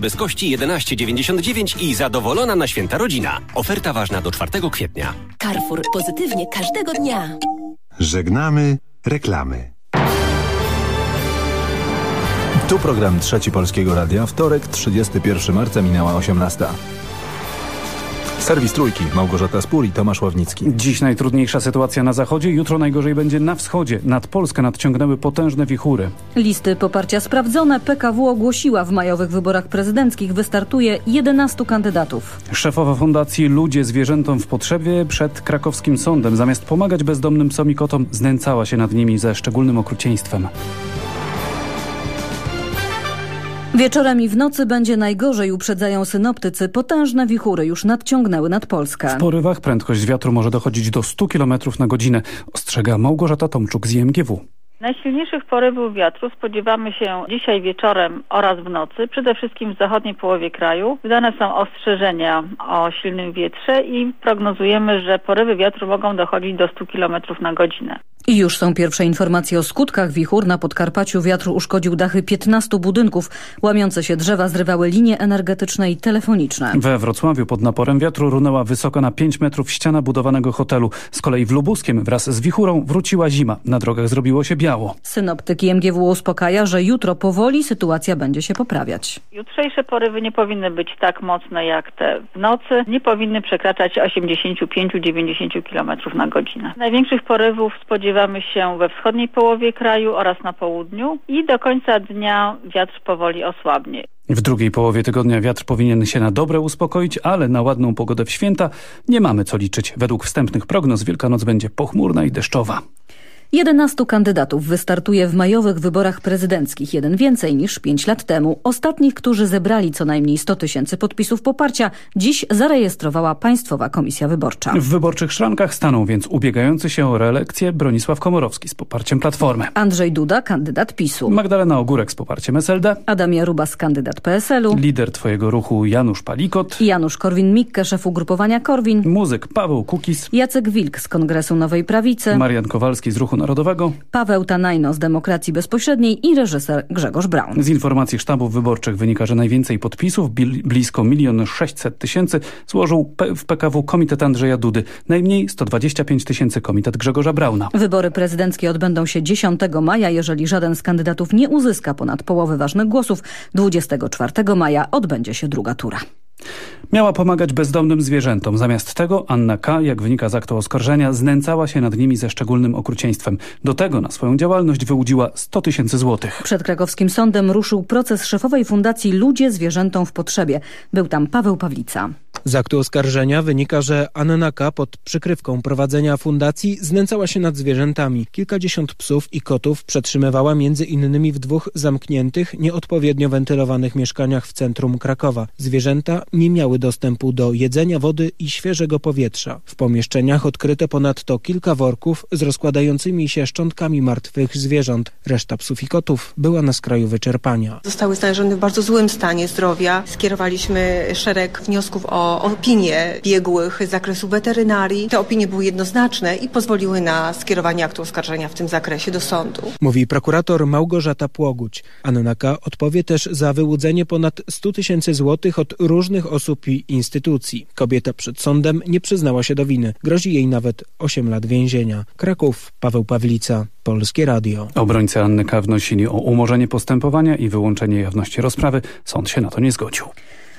Bez kości 11,99 i zadowolona na święta rodzina. Oferta ważna do 4 kwietnia. Carrefour. Pozytywnie każdego dnia. Żegnamy reklamy. Tu program Trzeci Polskiego Radia. Wtorek, 31 marca, minęła 18. Serwis Trójki, Małgorzata Spór i Tomasz Ławnicki. Dziś najtrudniejsza sytuacja na zachodzie, jutro najgorzej będzie na wschodzie. Nad Polskę nadciągnęły potężne wichury. Listy poparcia sprawdzone. PKW ogłosiła w majowych wyborach prezydenckich wystartuje 11 kandydatów. Szefowa Fundacji Ludzie Zwierzętom w Potrzebie przed krakowskim sądem zamiast pomagać bezdomnym psom i kotom znęcała się nad nimi ze szczególnym okrucieństwem. Wieczorem i w nocy będzie najgorzej, uprzedzają synoptycy. Potężne wichury już nadciągnęły nad Polskę. W porywach prędkość wiatru może dochodzić do 100 km na godzinę, ostrzega Małgorzata Tomczuk z IMGW. Najsilniejszych porywów wiatru spodziewamy się dzisiaj wieczorem oraz w nocy, przede wszystkim w zachodniej połowie kraju. Wydane są ostrzeżenia o silnym wietrze i prognozujemy, że porywy wiatru mogą dochodzić do 100 km na godzinę. I już są pierwsze informacje o skutkach wichur. Na Podkarpaciu wiatr uszkodził dachy 15 budynków. Łamiące się drzewa zrywały linie energetyczne i telefoniczne. We Wrocławiu pod naporem wiatru runęła wysoko na 5 metrów ściana budowanego hotelu. Z kolei w Lubuskiem wraz z wichurą wróciła zima. Na drogach zrobiło się biało. Synoptyk MGW uspokaja, że jutro powoli sytuacja będzie się poprawiać. Jutrzejsze porywy nie powinny być tak mocne jak te w nocy. Nie powinny przekraczać 85-90 km na godzinę. Największych porywów spodziewamy się we wschodniej połowie kraju oraz na południu i do końca dnia wiatr powoli osłabnie. W drugiej połowie tygodnia wiatr powinien się na dobre uspokoić, ale na ładną pogodę w święta nie mamy co liczyć. Według wstępnych prognoz Wielkanoc będzie pochmurna i deszczowa. 11 kandydatów wystartuje w majowych wyborach prezydenckich, jeden więcej niż 5 lat temu. Ostatnich, którzy zebrali co najmniej 100 tysięcy podpisów poparcia, dziś zarejestrowała Państwowa Komisja Wyborcza. W wyborczych szrankach staną więc ubiegający się o reelekcję Bronisław Komorowski z poparciem Platformy. Andrzej Duda, kandydat PiSu. Magdalena Ogórek z poparciem SLD. Adam Jarubas, kandydat PSL-u. Lider Twojego ruchu Janusz Palikot. Janusz Korwin-Mikke, szef ugrupowania Korwin. Muzyk Paweł Kukis. Jacek Wilk z Kongresu Nowej Prawicy. Marian Kowalski z Ruchu Narodowego. Paweł Tanajno z Demokracji Bezpośredniej i reżyser Grzegorz Braun. Z informacji sztabów wyborczych wynika, że najwięcej podpisów, blisko 1 600 tysięcy, złożył w PKW Komitet Andrzeja Dudy. Najmniej 125 tysięcy Komitet Grzegorza Brauna. Wybory prezydenckie odbędą się 10 maja. Jeżeli żaden z kandydatów nie uzyska ponad połowy ważnych głosów, 24 maja odbędzie się druga tura. Miała pomagać bezdomnym zwierzętom. Zamiast tego Anna K., jak wynika z aktu oskarżenia, znęcała się nad nimi ze szczególnym okrucieństwem. Do tego na swoją działalność wyłudziła 100 tysięcy złotych. Przed krakowskim sądem ruszył proces szefowej fundacji Ludzie Zwierzętom w Potrzebie. Był tam Paweł Pawlica. Z aktu oskarżenia wynika, że Anna K. pod przykrywką prowadzenia fundacji znęcała się nad zwierzętami. Kilkadziesiąt psów i kotów przetrzymywała między innymi w dwóch zamkniętych, nieodpowiednio wentylowanych mieszkaniach w centrum Krakowa. Zwierzęta nie miały dostępu do jedzenia, wody i świeżego powietrza. W pomieszczeniach odkryto ponadto kilka worków z rozkładającymi się szczątkami martwych zwierząt. Reszta psów i kotów była na skraju wyczerpania. Zostały znalezione w bardzo złym stanie zdrowia. Skierowaliśmy szereg wniosków o opinie biegłych z zakresu weterynarii. Te opinie były jednoznaczne i pozwoliły na skierowanie aktu oskarżenia w tym zakresie do sądu. Mówi prokurator Małgorzata Płoguć. Anna K. odpowie też za wyłudzenie ponad 100 tysięcy złotych od różnych osób i instytucji. Kobieta przed sądem nie przyznała się do winy. Grozi jej nawet 8 lat więzienia. Kraków, Paweł Pawlica, Polskie Radio. Obrońcy Anny K. wnosili o umorzenie postępowania i wyłączenie jawności rozprawy. Sąd się na to nie zgodził.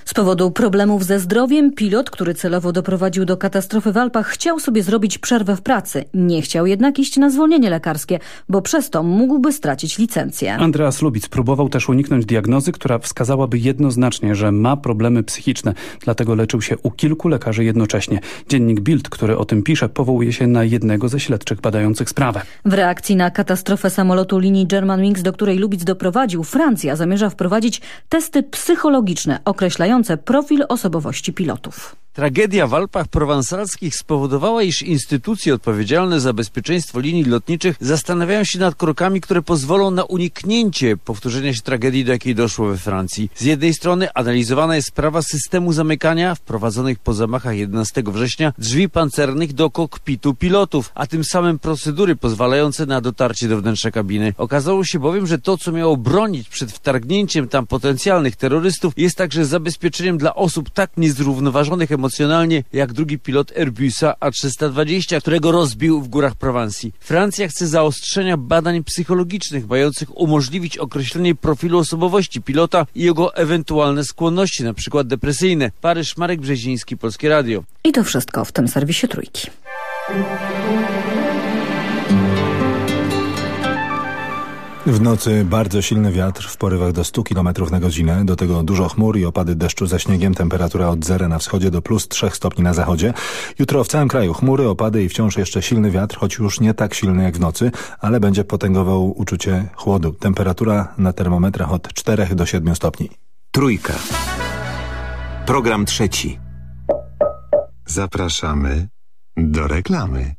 Z powodu problemów ze zdrowiem pilot, który celowo doprowadził do katastrofy w Alpach, chciał sobie zrobić przerwę w pracy. Nie chciał jednak iść na zwolnienie lekarskie, bo przez to mógłby stracić licencję. Andreas Lubic próbował też uniknąć diagnozy, która wskazałaby jednoznacznie, że ma problemy psychiczne. Dlatego leczył się u kilku lekarzy jednocześnie. Dziennik Bild, który o tym pisze, powołuje się na jednego ze śledczych badających sprawę. W reakcji na katastrofę samolotu linii Germanwings, do której Lubic doprowadził, Francja zamierza wprowadzić testy psychologiczne określające profil osobowości pilotów. Tragedia w Alpach prowansalskich spowodowała, iż instytucje odpowiedzialne za bezpieczeństwo linii lotniczych zastanawiają się nad krokami, które pozwolą na uniknięcie powtórzenia się tragedii, do jakiej doszło we Francji. Z jednej strony analizowana jest sprawa systemu zamykania wprowadzonych po zamachach 11 września drzwi pancernych do kokpitu pilotów, a tym samym procedury pozwalające na dotarcie do wnętrza kabiny. Okazało się bowiem, że to, co miało bronić przed wtargnięciem tam potencjalnych terrorystów, jest także zabezpieczeniem dla osób tak niezrównoważonych emocjonalnie jak drugi pilot Airbusa A320, którego rozbił w górach Prowansji. Francja chce zaostrzenia badań psychologicznych, mających umożliwić określenie profilu osobowości pilota i jego ewentualne skłonności, przykład depresyjne. Paryż, Marek Brzeziński, Polskie Radio. I to wszystko w tym serwisie Trójki. W nocy bardzo silny wiatr w porywach do 100 km na godzinę, do tego dużo chmur i opady deszczu ze śniegiem, temperatura od zera na wschodzie do plus 3 stopni na zachodzie. Jutro w całym kraju chmury, opady i wciąż jeszcze silny wiatr, choć już nie tak silny jak w nocy, ale będzie potęgował uczucie chłodu. Temperatura na termometrach od 4 do 7 stopni. Trójka. Program trzeci. Zapraszamy do reklamy.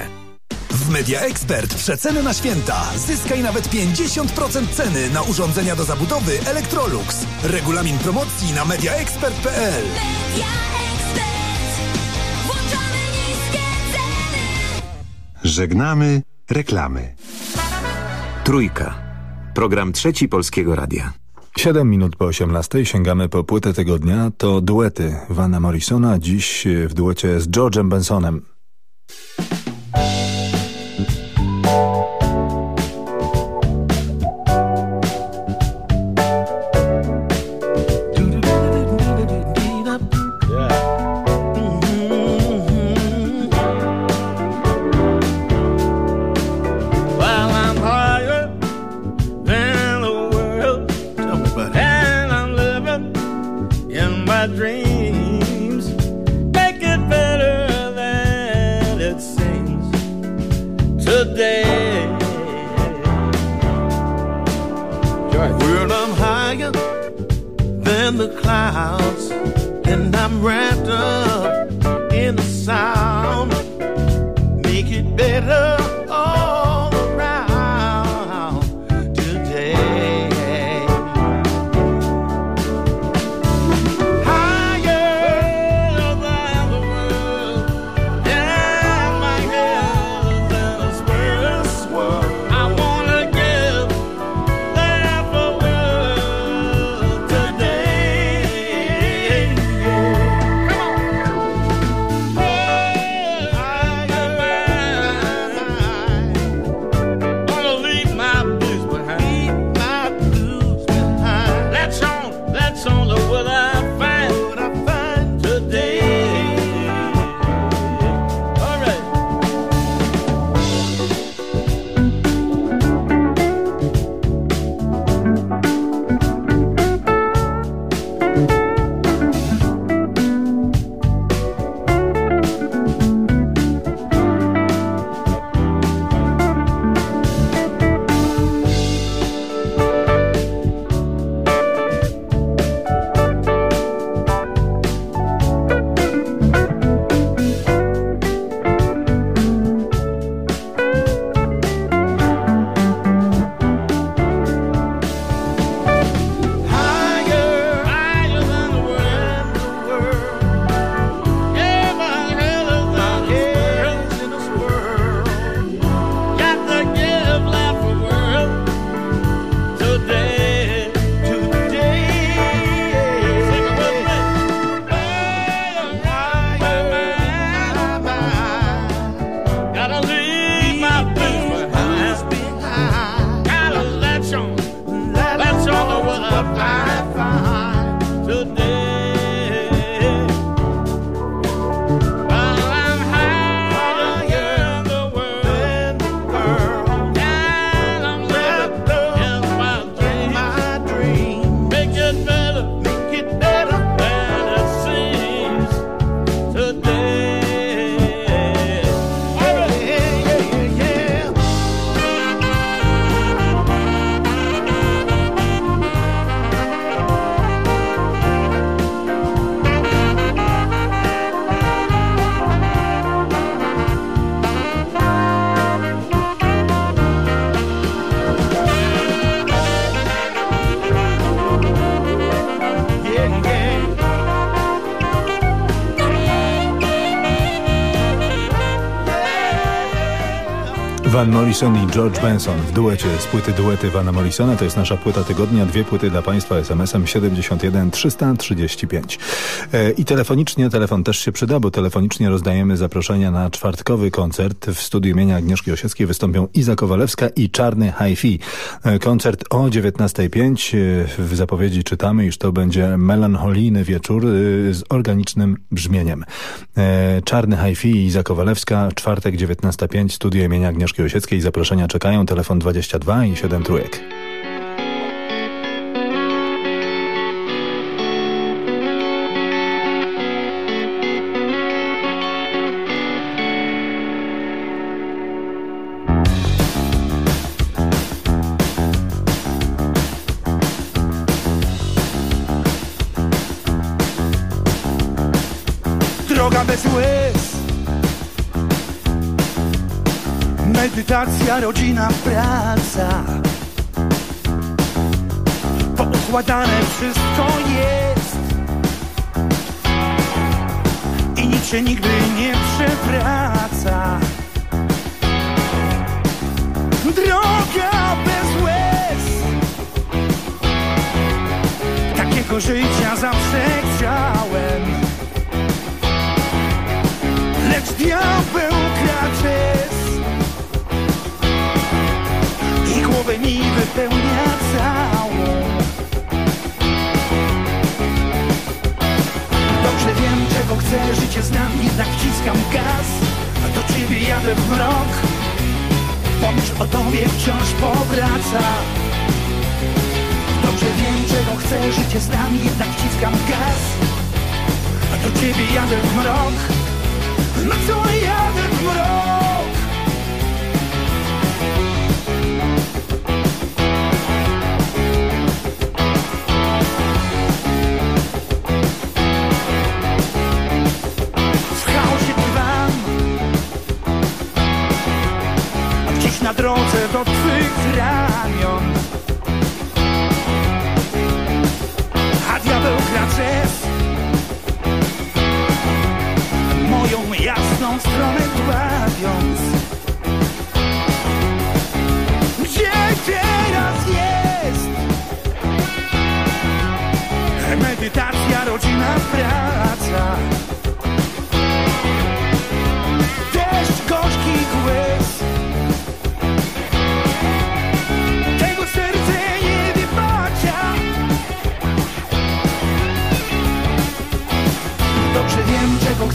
Media Expert przeceny na święta. Zyskaj nawet 50% ceny na urządzenia do zabudowy Electrolux. Regulamin promocji na mediaexpert.pl. Żegnamy reklamy. Trójka. Program trzeci Polskiego Radia. 7 minut po 18 sięgamy po płytę tygodnia. To duety Vanna Morrisona, dziś w duecie z George'em Bensonem. clouds, and I'm wrapped up in the sound. Make it better. Morrison i George Benson w duecie z płyty Duety Vana Morrisona. To jest nasza płyta tygodnia. Dwie płyty dla Państwa SMS-em 71 335. E, I telefonicznie, telefon też się przyda, bo telefonicznie rozdajemy zaproszenia na czwartkowy koncert. W studiu imienia Agnieszki Osieckiej wystąpią Iza Kowalewska i Czarny Hi-Fi. E, koncert o 19.05. E, w zapowiedzi czytamy, iż to będzie melancholijny wieczór e, z organicznym brzmieniem. Czarny Hi-Fi i Iza Kowalewska, czwartek 19.05, studio imienia Agnieszki Agnieszki Zaproszenia czekają. Telefon 22 i 7 trójek. Droga bez łez Medytacja, rodzina, praca. Poukładane wszystko jest. I nic się nigdy nie przewraca. Droga bez łez. Takiego życia zawsze chciałem. Lecz diabeł kracze głowę mi wypełnia całą Dobrze wiem czego chcę, życie znam, jednak wciskam gaz. A do ciebie jadę w mrok. Pomyśl o tobie wciąż powraca. Dobrze wiem czego chcę, życie znam, jednak wciskam gaz. A do ciebie jadę w mrok. No co jadę w mrok drodze do Twych ramion. A diabeł gra Moją jasną stronę dławiąc Gdzie teraz jest? Medytacja, rodzina, praca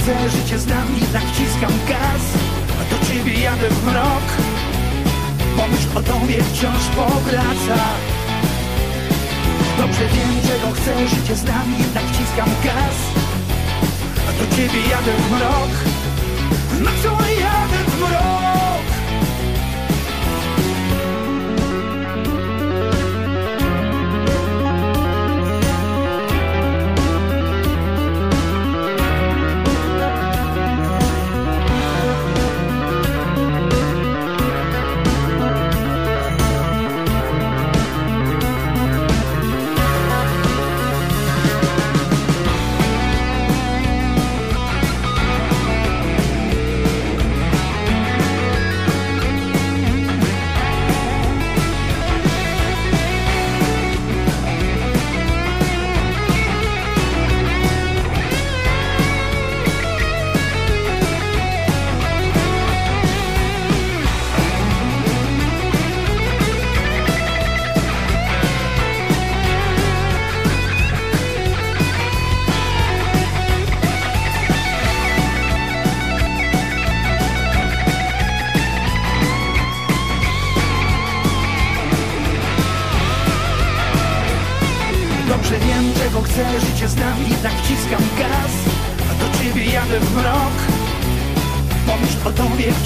chcę, życie znam, jednak wciskam gaz A do ciebie jadę w mrok. Pomyśl o tobie wciąż powraca. Dobrze wiem, czego chcę, życie znam, jednak wciskam gaz A do ciebie jadę w mrok. Na co jadę w mrok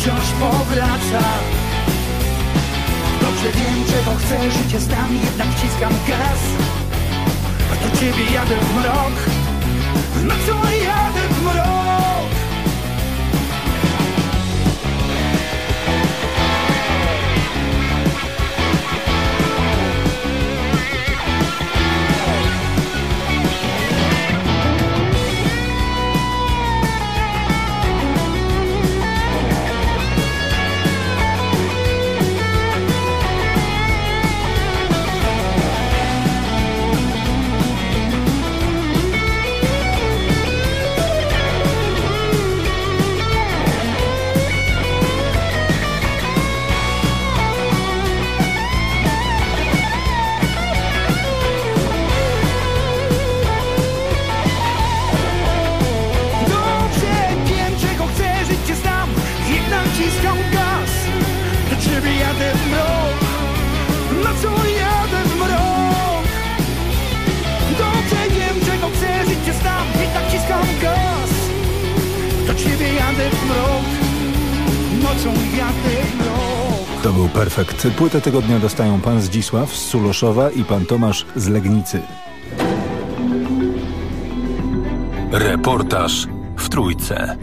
wciąż powraca. Dobrze wiem, czego chcę, życie z nami, jednak wciskam gaz. A do ciebie jadę w mrok. Płytę tego dnia dostają pan Zdzisław z Suloszowa i pan Tomasz z Legnicy. Reportaż w Trójce.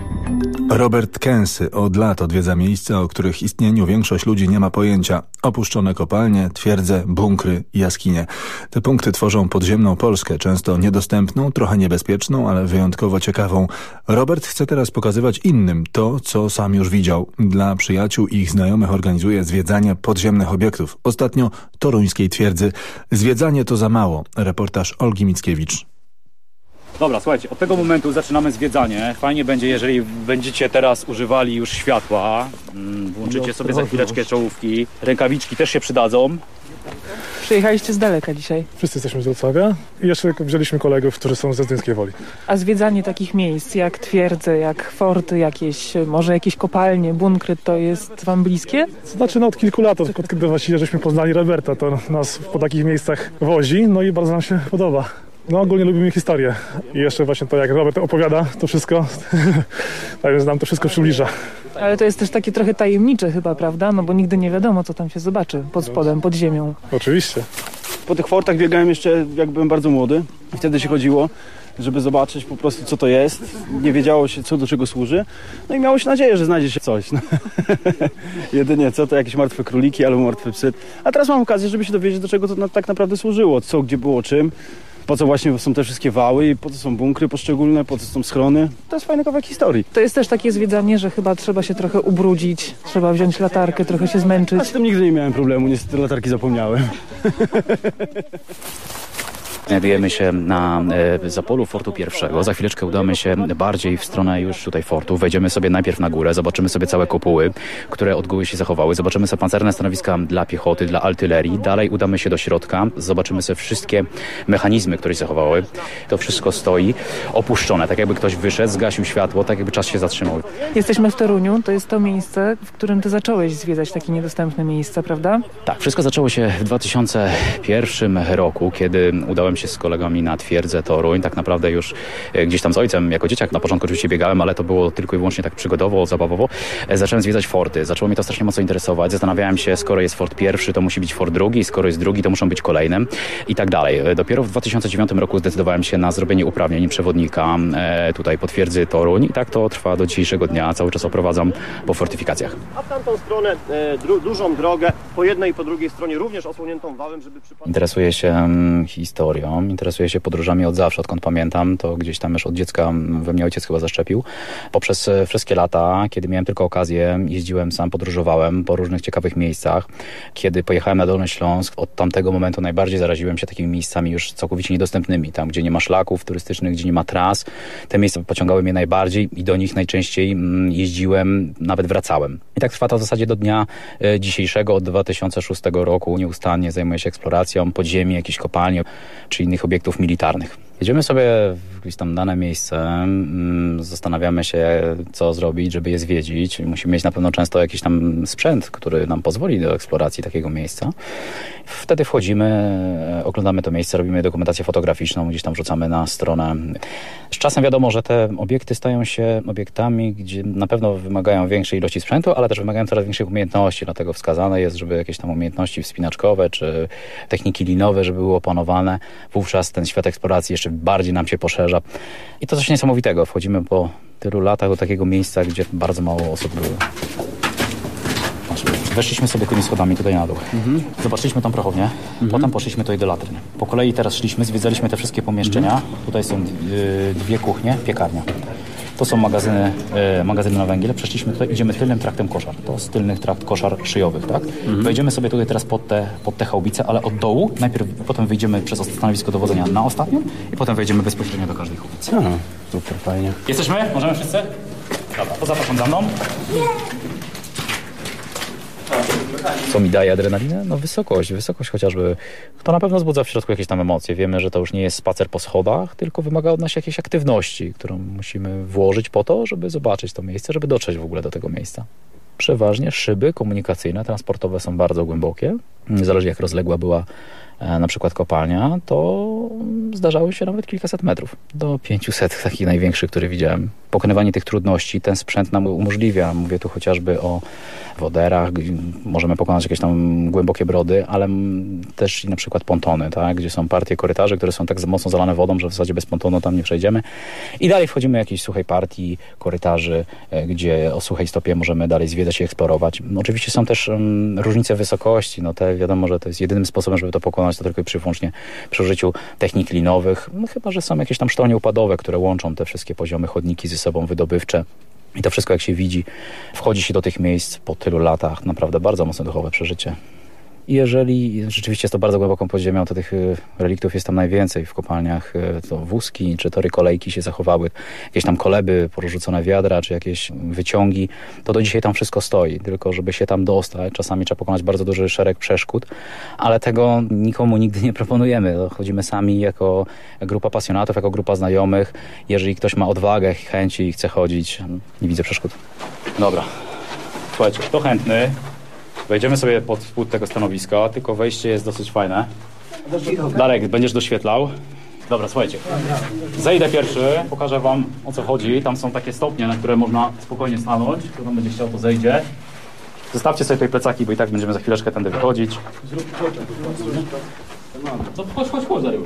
Robert Kensy od lat odwiedza miejsca, o których istnieniu większość ludzi nie ma pojęcia. Opuszczone kopalnie, twierdze, bunkry, jaskinie. Te punkty tworzą podziemną Polskę, często niedostępną, trochę niebezpieczną, ale wyjątkowo ciekawą. Robert chce teraz pokazywać innym to, co sam już widział. Dla przyjaciół i ich znajomych organizuje zwiedzanie podziemnych obiektów. Ostatnio toruńskiej twierdzy. Zwiedzanie to za mało. Reportaż Olgi Mickiewicz. Dobra, słuchajcie, od tego momentu zaczynamy zwiedzanie. Fajnie będzie, jeżeli będziecie teraz używali już światła. Mm, Włączycie sobie za chwileczkę czołówki. Rękawiczki też się przydadzą. Przyjechaliście z daleka dzisiaj. Wszyscy jesteśmy z Wrocławia i jeszcze wzięliśmy kolegów, którzy są z Zdyńskiej Woli. A zwiedzanie takich miejsc jak twierdze, jak forty jakieś, może jakieś kopalnie, bunkry, to jest wam bliskie? Znaczy no od kilku lat, od od kiedy właściwie żeśmy poznali Roberta, to nas po takich miejscach wozi, no i bardzo nam się podoba. No ogólnie lubimy historię i jeszcze właśnie to jak Robert opowiada to wszystko, tak więc nam to wszystko przybliża. Ale to jest też takie trochę tajemnicze chyba, prawda? No bo nigdy nie wiadomo, co tam się zobaczy pod spodem, pod ziemią. Oczywiście. Po tych fortach biegałem jeszcze jak byłem bardzo młody. Wtedy się chodziło, żeby zobaczyć po prostu co to jest. Nie wiedziało się co do czego służy. No i miało się nadzieję, że znajdzie się coś. No. Jedynie co to jakieś martwe króliki albo martwy psy. A teraz mam okazję, żeby się dowiedzieć do czego to na, tak naprawdę służyło. Co, gdzie było, czym. Po co właśnie są te wszystkie wały i po co są bunkry poszczególne, po co są schrony. To jest fajny kawałek historii. To jest też takie zwiedzanie, że chyba trzeba się trochę ubrudzić, trzeba wziąć latarkę, trochę się zmęczyć. A z tym nigdy nie miałem problemu, niestety latarki zapomniałem. Znajdujemy się na e, zapolu fortu pierwszego. Za chwileczkę udamy się bardziej w stronę już tutaj fortu. Wejdziemy sobie najpierw na górę, zobaczymy sobie całe kopuły, które od góry się zachowały. Zobaczymy sobie pancerne stanowiska dla piechoty, dla artylerii. Dalej udamy się do środka, zobaczymy sobie wszystkie mechanizmy, które się zachowały. To wszystko stoi opuszczone, tak jakby ktoś wyszedł, zgasił światło, tak jakby czas się zatrzymał. Jesteśmy w Toruniu, to jest to miejsce, w którym ty zacząłeś zwiedzać takie niedostępne miejsca, prawda? Tak, wszystko zaczęło się w 2001 roku, kiedy udałem się z kolegami na twierdzę Toruń. Tak naprawdę już e, gdzieś tam z ojcem jako dzieciak na początku oczywiście biegałem, ale to było tylko i wyłącznie tak przygodowo, zabawowo. E, Zacząłem zwiedzać forty. Zaczęło mnie to strasznie mocno interesować. Zastanawiałem się, skoro jest fort pierwszy, to musi być fort drugi, skoro jest drugi, to muszą być kolejne i tak dalej. E, Dopiero w 2009 roku zdecydowałem się na zrobienie uprawnień przewodnika tutaj po twierdzy Toruń i tak to trwa do dzisiejszego dnia. Cały czas oprowadzam po fortyfikacjach. A w tamtą stronę dru, dużą drogę, po jednej i po drugiej stronie również osłoniętą wałem, żeby przypadkiem... Interesuję się mm, historią, interesuję się podróżami od zawsze, odkąd pamiętam. To gdzieś tam już od dziecka we mnie ojciec chyba zaszczepił. Poprzez e, wszystkie lata, kiedy miałem tylko okazję, jeździłem sam, podróżowałem po różnych ciekawych miejscach. Kiedy pojechałem na Dolny Śląsk, od tamtego momentu najbardziej zaraziłem się takimi miejscami już całkowicie niedostępnymi. Tam, gdzie nie ma szlaków turystycznych, gdzie nie ma tras. Te miejsca pociągały mnie najbardziej i do nich najczęściej mm, jeździłem, nawet wracałem. I tak trwa to w zasadzie do dnia e, dzisiejszego, od 2006 roku. Nieustannie zajmuję się eksploracją podziemi, jakichś kopalni czy innych obiektów militarnych. Jedziemy sobie w jakieś tam dane miejsce, mm, zastanawiamy się, co zrobić, żeby je zwiedzić. Musimy mieć na pewno często jakiś tam sprzęt, który nam pozwoli do eksploracji takiego miejsca. Wtedy wchodzimy, e, oglądamy to miejsce, robimy dokumentację fotograficzną, gdzieś tam wrzucamy na stronę. Z czasem wiadomo, że te obiekty stają się obiektami, gdzie na pewno wymagają większej ilości sprzętu, ale też wymagają coraz większych umiejętności, dlatego wskazane jest, żeby jakieś tam umiejętności wspinaczkowe czy techniki linowe, żeby były opanowane. Wówczas ten świat eksploracji jeszcze bardziej nam się poszerza. I to coś niesamowitego. Wchodzimy po tylu latach do takiego miejsca, gdzie bardzo mało osób było. Weszliśmy sobie tymi schodami tutaj na dół. Zobaczyliśmy tą prochownię, potem poszliśmy tutaj do latryn. Po kolei teraz szliśmy, zwiedzaliśmy te wszystkie pomieszczenia. Tutaj są y, dwie kuchnie, piekarnia. To są magazyny, y, magazyny na węgiel. Przeszliśmy tutaj, idziemy tylnym traktem koszar. To jest tylny trakt koszar szyjowych, tak? Wejdziemy sobie tutaj teraz pod te, pod te chałubice, ale od dołu. Najpierw, potem wyjdziemy przez stanowisko dowodzenia na ostatnim i potem wejdziemy bezpośrednio do każdej chaubicy. Super, fajnie. Jesteśmy? Możemy wszyscy? Dobra, to zapraszam za mną. Co mi daje adrenalinę? No wysokość, wysokość chociażby. To na pewno wzbudza w środku jakieś tam emocje. Wiemy, że to już nie jest spacer po schodach, tylko wymaga od nas jakiejś aktywności, którą musimy włożyć po to, żeby zobaczyć to miejsce, żeby dotrzeć w ogóle do tego miejsca. Przeważnie szyby komunikacyjne, transportowe są bardzo głębokie. zależy jak rozległa była na przykład kopalnia, to zdarzały się nawet kilkaset metrów, do 500 takich największych, które widziałem. Pokonywanie tych trudności ten sprzęt nam umożliwia. Mówię tu chociażby o woderach, możemy pokonać jakieś tam głębokie brody, ale też na przykład pontony, tak? gdzie są partie korytarzy, które są tak mocno zalane wodą, że w zasadzie bez pontonu tam nie przejdziemy. I dalej wchodzimy w jakiejś suchej partii korytarzy, e, gdzie o suchej stopie możemy dalej zwiedzać i eksplorować. Oczywiście są też um, różnice wysokości, no te wiadomo, że to jest jedynym sposobem, żeby to pokonać, to tylko i przy, wyłącznie przy użyciu technik linowych, no chyba, że są jakieś tam sztolnie upadowe, które łączą te wszystkie poziomy chodniki ze sobą wydobywcze. I to wszystko, jak się widzi, wchodzi się do tych miejsc po tylu latach. Naprawdę bardzo mocne duchowe przeżycie. Jeżeli rzeczywiście jest to bardzo głęboką podziemią, to tych y, reliktów jest tam najwięcej. W kopalniach y, to wózki czy tory kolejki się zachowały, jakieś tam koleby, porzucone wiadra czy jakieś wyciągi. To do dzisiaj tam wszystko stoi, tylko żeby się tam dostać, czasami trzeba pokonać bardzo duży szereg przeszkód, ale tego nikomu nigdy nie proponujemy. Chodzimy sami jako grupa pasjonatów, jako grupa znajomych. Jeżeli ktoś ma odwagę, chęci i chce chodzić, nie widzę przeszkód. Dobra. Słuchajcie, kto chętny, Wejdziemy sobie pod spód tego stanowiska, tylko wejście jest dosyć fajne. Darek, będziesz doświetlał. Dobra, słuchajcie. Zejdę pierwszy, pokażę wam o co chodzi. Tam są takie stopnie, na które można spokojnie stanąć. Kto tam będzie chciał, to zejdzie. Zostawcie sobie tutaj plecaki, bo i tak będziemy za chwileczkę tędy wychodzić.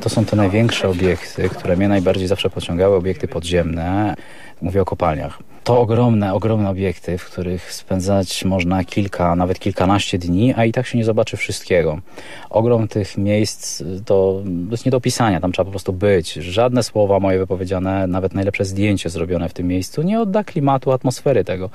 To są te największe obiekty, które mnie najbardziej zawsze pociągały, obiekty podziemne. Mówię o kopalniach. To ogromne, ogromne obiekty, w których spędzać można kilka, nawet kilkanaście dni, a i tak się nie zobaczy wszystkiego. Ogrom tych miejsc to jest nie do opisania, tam trzeba po prostu być. Żadne słowa moje wypowiedziane, nawet najlepsze zdjęcie zrobione w tym miejscu nie odda klimatu, atmosfery tego.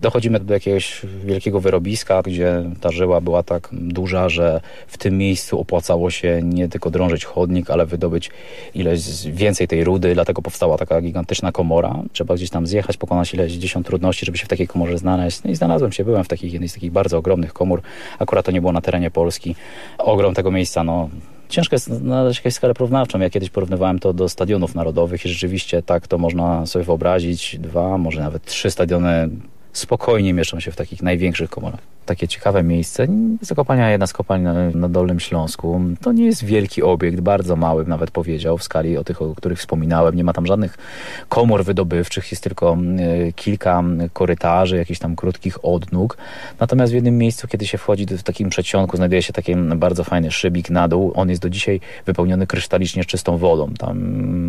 Dochodzimy do jakiegoś wielkiego wyrobiska, gdzie ta żyła była tak duża, że w tym miejscu opłacało się nie tylko drążyć chodnik, ale wydobyć ileś więcej tej rudy, dlatego powstała taka gigantyczna komora. Trzeba gdzieś tam zjechać, pokonać ileś dziesiąt trudności, żeby się w takiej komorze znaleźć. No i znalazłem się, byłem w takich, jednej z takich bardzo ogromnych komór. Akurat to nie było na terenie Polski. Ogrom tego miejsca, no ciężko jest znaleźć jakąś skalę porównawczą. Ja kiedyś porównywałem to do stadionów narodowych i rzeczywiście tak to można sobie wyobrazić. Dwa, może nawet trzy stadiony spokojnie mieszczą się w takich największych komorach takie ciekawe miejsce. Zakopania jedna z kopalń na, na Dolnym Śląsku. To nie jest wielki obiekt, bardzo mały nawet powiedział, w skali o tych, o których wspominałem. Nie ma tam żadnych komor wydobywczych, jest tylko y, kilka korytarzy, jakichś tam krótkich odnóg. Natomiast w jednym miejscu, kiedy się wchodzi w takim przedsionku, znajduje się taki bardzo fajny szybik na dół. On jest do dzisiaj wypełniony krystalicznie czystą wodą. Tam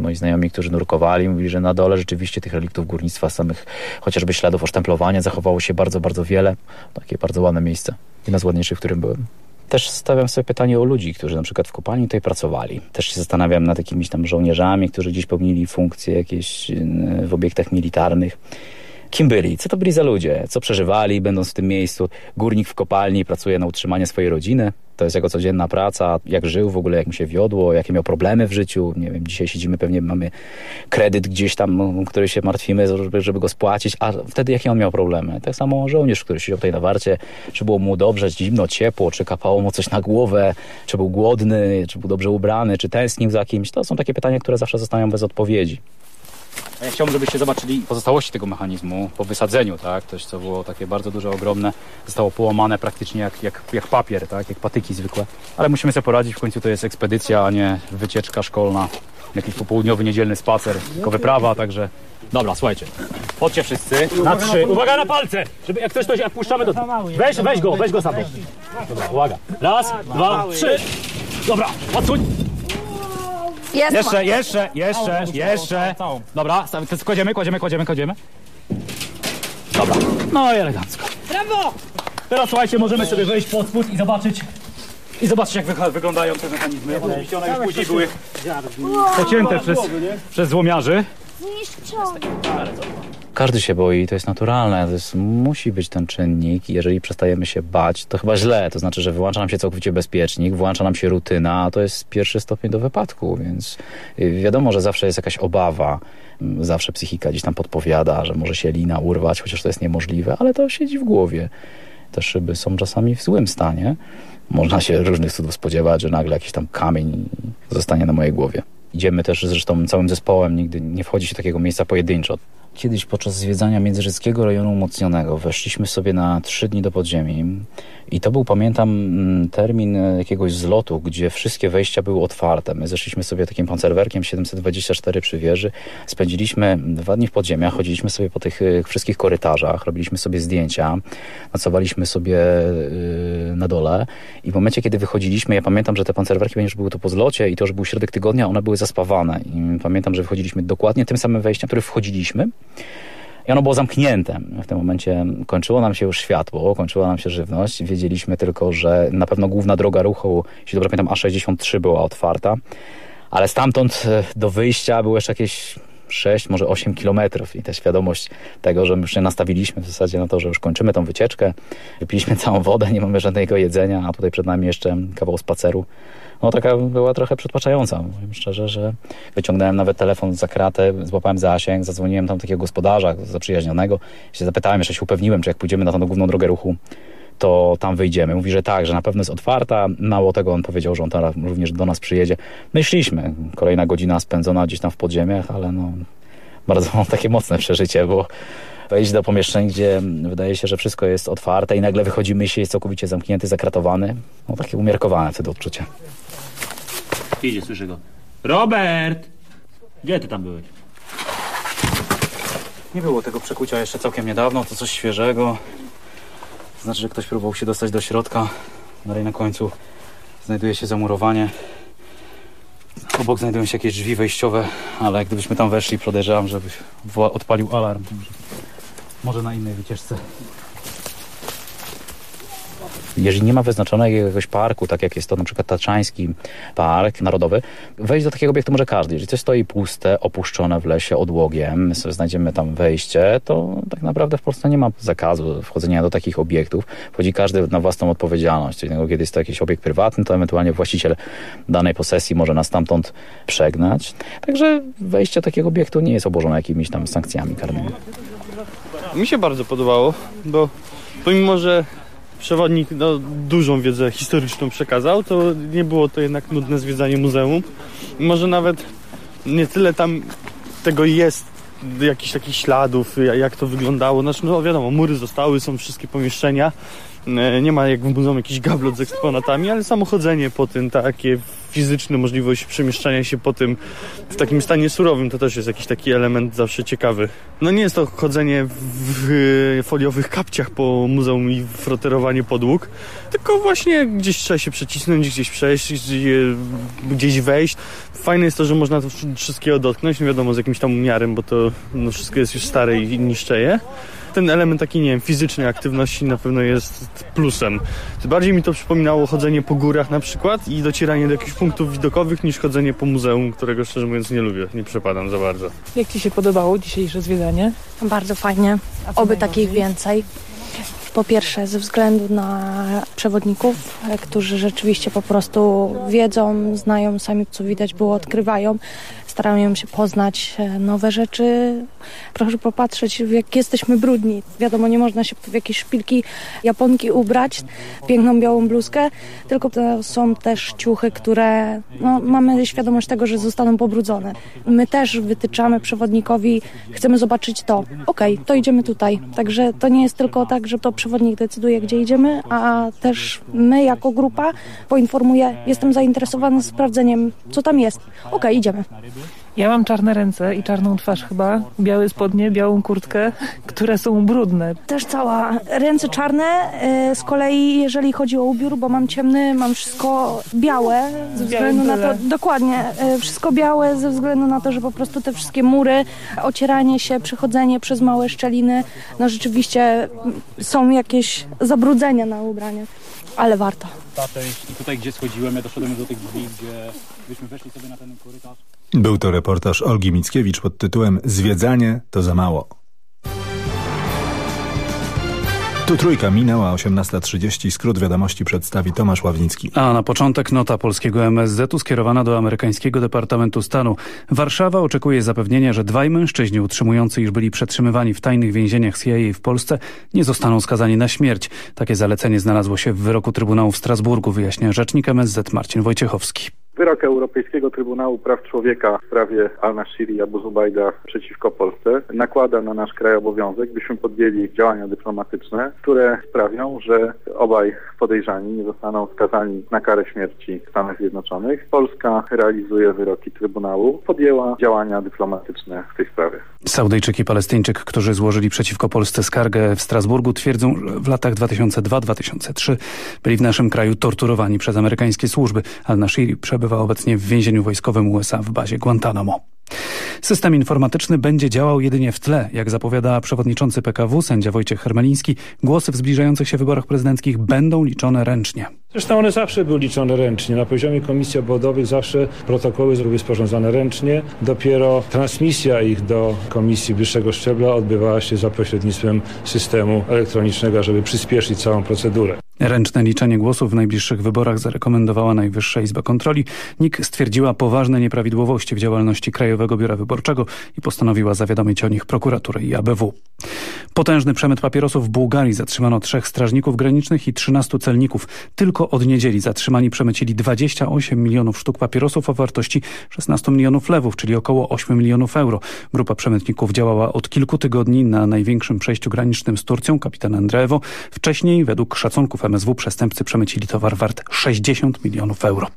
moi znajomi, którzy nurkowali, mówili, że na dole rzeczywiście tych reliktów górnictwa, samych chociażby śladów osztemplowania zachowało się bardzo, bardzo wiele. Takie bardzo ładne miejsce. Jedna z ładniejszych, w którym byłem. Też stawiam sobie pytanie o ludzi, którzy na przykład w kopalni tutaj pracowali. Też się zastanawiam nad jakimiś tam żołnierzami, którzy gdzieś pełnili funkcje jakieś y, w obiektach militarnych. Kim byli? Co to byli za ludzie? Co przeżywali, będąc w tym miejscu? Górnik w kopalni pracuje na utrzymanie swojej rodziny. To jest jego codzienna praca. Jak żył w ogóle, jak mu się wiodło, jakie miał problemy w życiu. Nie wiem, dzisiaj siedzimy, pewnie mamy kredyt gdzieś tam, który się martwimy, żeby, żeby go spłacić. A wtedy jakie on miał problemy? Tak samo żołnierz, który siedział tutaj na warcie. Czy było mu dobrze, zimno, ciepło, czy kapało mu coś na głowę, czy był głodny, czy był dobrze ubrany, czy tęsknił za kimś. To są takie pytania, które zawsze zostają bez odpowiedzi. Ja chciałbym, żebyście zobaczyli pozostałości tego mechanizmu po wysadzeniu, tak? Coś, co było takie bardzo duże, ogromne, zostało połamane praktycznie jak, jak, jak papier, tak? Jak patyki zwykłe. Ale musimy sobie poradzić, w końcu to jest ekspedycja, a nie wycieczka szkolna, jakiś popołudniowy, niedzielny spacer, tylko wyprawa, także... Dobra, słuchajcie, chodźcie wszyscy na trzy. Uwaga na palce! Żeby jak coś, to jak puszczamy do... Weź, weź go, weź go sam. Dobra, uwaga. Raz, dwa, trzy. Dobra, odsuń. Jest Jeszcze, ma. jeszcze, jeszcze, jeszcze. Dobra, staw- kładziemy, kładziemy, kładziemy, kładziemy. Dobra, no i elegancko. Brawo! Teraz słuchajcie, możemy sobie wejść pod spód i zobaczyć i zobaczyć jak wyg- wyglądają te mechanizmy. Oczywiście one już później były pocięte przez, przez złomiarzy. Każdy się boi, to jest naturalne, to jest, musi być ten czynnik. Jeżeli przestajemy się bać, to chyba źle. To znaczy, że wyłącza nam się całkowicie bezpiecznik, włącza nam się rutyna, a to jest pierwszy stopień do wypadku, więc y, wiadomo, że zawsze jest jakaś obawa. Mm, Zawsze psychika gdzieś tam podpowiada, że może się lina urwać, chociaż to jest niemożliwe, ale to siedzi w głowie. Te szyby są czasami w złym stanie. Można się różnych cudów spodziewać, że nagle jakiś tam kamień zostanie na mojej głowie. Idziemy też zresztą całym zespołem, nigdy nie wchodzi się takiego miejsca pojedynczo. Kiedyś podczas zwiedzania Międzyrzeckiego Rejonu Umocnionego weszliśmy sobie na trzy dni do podziemi i to był, pamiętam, mm, termin e, jakiegoś zlotu, gdzie wszystkie wejścia były otwarte. My zeszliśmy sobie takim pancerwerkiem 724 przy wieży, spędziliśmy dwa dni w podziemiach, chodziliśmy sobie po tych e, wszystkich korytarzach, robiliśmy sobie zdjęcia, nocowaliśmy sobie yy, na dole. I w momencie, kiedy wychodziliśmy, ja pamiętam, że te pancerwerki, ponieważ były to po zlocie i to, że był środek tygodnia, one były zaspawane. I pamiętam, że wychodziliśmy dokładnie tym samym wejściem, który wchodziliśmy i ono było zamknięte. W tym momencie kończyło nam się już światło, kończyła nam się żywność. Wiedzieliśmy tylko, że na pewno główna droga ruchu, jeśli dobrze pamiętam, A63 była otwarta, ale stamtąd e, do wyjścia było jeszcze jakieś 6, może 8 kilometrów i ta świadomość tego, że my już się nastawiliśmy w zasadzie na to, że już kończymy tą wycieczkę, wypiliśmy całą wodę, nie mamy żadnego jedzenia, a tutaj przed nami jeszcze kawał spaceru no taka była trochę przytłaczająca. Powiem szczerze, że wyciągnąłem nawet telefon za kratę, złapałem zasięg, zadzwoniłem tam takiego gospodarza zaprzyjaźnionego, się zapytałem, jeszcze się upewniłem, czy jak pójdziemy na tą główną drogę ruchu, to tam wyjdziemy. Mówi, że tak, że na pewno jest otwarta. Mało tego, on powiedział, że on teraz również do nas przyjedzie. Myśleliśmy, kolejna godzina spędzona gdzieś tam w podziemiach, ale no bardzo mam takie mocne przeżycie, bo wejść do pomieszczeń, gdzie wydaje się, że wszystko jest otwarte i nagle wychodzimy się jest całkowicie zamknięty, zakratowany. No takie umiarkowane wtedy odczucie. Idzie, słyszę go. Robert! Gdzie ty tam byłeś? Nie było tego przekucia jeszcze całkiem niedawno, to coś świeżego. Znaczy, że ktoś próbował się dostać do środka. Dalej na końcu znajduje się zamurowanie. Obok znajdują się jakieś drzwi wejściowe, ale gdybyśmy tam weszli, podejrzewam, żeby odpalił alarm. Może na innej wycieczce jeżeli nie ma wyznaczonego jakiegoś parku, tak jak jest to na przykład Taczański Park Narodowy, wejść do takiego obiektu może każdy. Jeżeli coś stoi puste, opuszczone w lesie odłogiem, znajdziemy tam wejście, to tak naprawdę w Polsce nie ma zakazu wchodzenia do takich obiektów. Wchodzi każdy na własną odpowiedzialność. Kiedy jest to jakiś obiekt prywatny, to ewentualnie właściciel danej posesji może nas stamtąd przegnać. Także wejście do takiego obiektu nie jest obłożone jakimiś tam sankcjami karnymi. Mi się bardzo podobało, bo pomimo, że przewodnik no, dużą wiedzę historyczną przekazał, to nie było to jednak nudne zwiedzanie muzeum. Może nawet nie tyle tam tego jest jakichś takich śladów, jak to wyglądało. Znaczy, no wiadomo, mury zostały, są wszystkie pomieszczenia. E, nie ma jak w muzeum jakiś gablot z eksponatami, ale samochodzenie po tym, takie fizyczne możliwość przemieszczania się po tym w takim stanie surowym, to też jest jakiś taki element zawsze ciekawy. No nie jest to chodzenie w foliowych kapciach po muzeum i froterowanie podłóg, tylko właśnie gdzieś trzeba się przecisnąć, gdzieś przejść, gdzieś wejść. Fajne jest to, że można to wszystkiego dotknąć, nie wiadomo z jakimś tam umiarem, bo to no, wszystko jest już stare i niszczeje ten element takiej, nie wiem, fizycznej aktywności na pewno jest plusem. Bardziej mi to przypominało chodzenie po górach na przykład i docieranie do jakichś punktów widokowych niż chodzenie po muzeum, którego szczerze mówiąc nie lubię, nie przepadam za bardzo. Jak Ci się podobało dzisiejsze zwiedzanie? Bardzo fajnie. Oby takich więcej. Po pierwsze ze względu na przewodników, którzy rzeczywiście po prostu wiedzą, znają, sami co widać było, odkrywają starają się poznać e, nowe rzeczy. Proszę popatrzeć, jak jesteśmy brudni. Wiadomo, nie można się w jakieś szpilki japonki ubrać, piękną białą bluzkę, tylko to są też ciuchy, które no, mamy świadomość tego, że zostaną pobrudzone. My też wytyczamy przewodnikowi, chcemy zobaczyć to. Okej, okay, to idziemy tutaj. Także to nie jest tylko tak, że to przewodnik decyduje, gdzie idziemy, a też my jako grupa poinformuje, jestem zainteresowany sprawdzeniem, co tam jest. Okej, okay, idziemy. Ja mam czarne ręce i czarną twarz chyba, białe spodnie, białą kurtkę, które są brudne. Też cała. Ręce czarne, e, z kolei jeżeli chodzi o ubiór, bo mam ciemny, mam wszystko białe, ze względu na to, dokładnie, e, wszystko białe ze względu na to, że po prostu te wszystkie mury, ocieranie się, przechodzenie przez małe szczeliny, no rzeczywiście są jakieś zabrudzenia na ubraniach, ale warto. Ta część i tutaj gdzie schodziłem, ja doszedłem do tych drzwi, gdzie byśmy weszli sobie na ten korytarz. Był to reportaż Olgi Mickiewicz pod tytułem Zwiedzanie to za mało. Tu trójka minęła 18.30. Skrót wiadomości przedstawi Tomasz Ławnicki. A na początek nota polskiego MSZ-u skierowana do amerykańskiego Departamentu Stanu. Warszawa oczekuje zapewnienia, że dwaj mężczyźni utrzymujący, iż byli przetrzymywani w tajnych więzieniach CIA w Polsce nie zostaną skazani na śmierć. Takie zalecenie znalazło się w wyroku Trybunału w Strasburgu, wyjaśnia rzecznik MSZ Marcin Wojciechowski. Wyrok Europejskiego Trybunału Praw Człowieka w sprawie Al-Nashiri i Abu Zubajda przeciwko Polsce nakłada na nasz kraj obowiązek, byśmy podjęli działania dyplomatyczne, które sprawią, że obaj podejrzani nie zostaną skazani na karę śmierci w Stanach Zjednoczonych. Polska realizuje wyroki Trybunału, podjęła działania dyplomatyczne w tej sprawie. Saudyjczyk i Palestyńczyk, którzy złożyli przeciwko Polsce skargę w Strasburgu, twierdzą, że w latach 2002-2003 byli w naszym kraju torturowani przez amerykańskie służby. Al-Nashiri przebywa obecnie w więzieniu wojskowym USA w bazie Guantanamo. System informatyczny będzie działał jedynie w tle. Jak zapowiada przewodniczący PKW, sędzia Wojciech Hermeliński, głosy w zbliżających się wyborach prezydenckich będą liczone ręcznie. Zresztą one zawsze były liczone ręcznie. Na poziomie komisji obwodowych zawsze protokoły były sporządzane ręcznie. Dopiero transmisja ich do komisji wyższego szczebla odbywała się za pośrednictwem systemu elektronicznego, żeby przyspieszyć całą procedurę. Ręczne liczenie głosów w najbliższych wyborach zarekomendowała Najwyższa Izba Kontroli. NIK stwierdziła poważne nieprawidłowości w działalności Krajowego Biura Wyborczego i postanowiła zawiadomić o nich prokuraturę i ABW. Potężny przemyt papierosów w Bułgarii zatrzymano trzech strażników granicznych i 13 celników. Tylko od niedzieli zatrzymani przemycili 28 milionów sztuk papierosów o wartości 16 milionów lewów, czyli około 8 milionów euro. Grupa przemytników działała od kilku tygodni na największym przejściu granicznym z Turcją, kapitan Andreewo. Wcześniej, według szacunków MSW, przestępcy przemycili towar wart 60 milionów euro.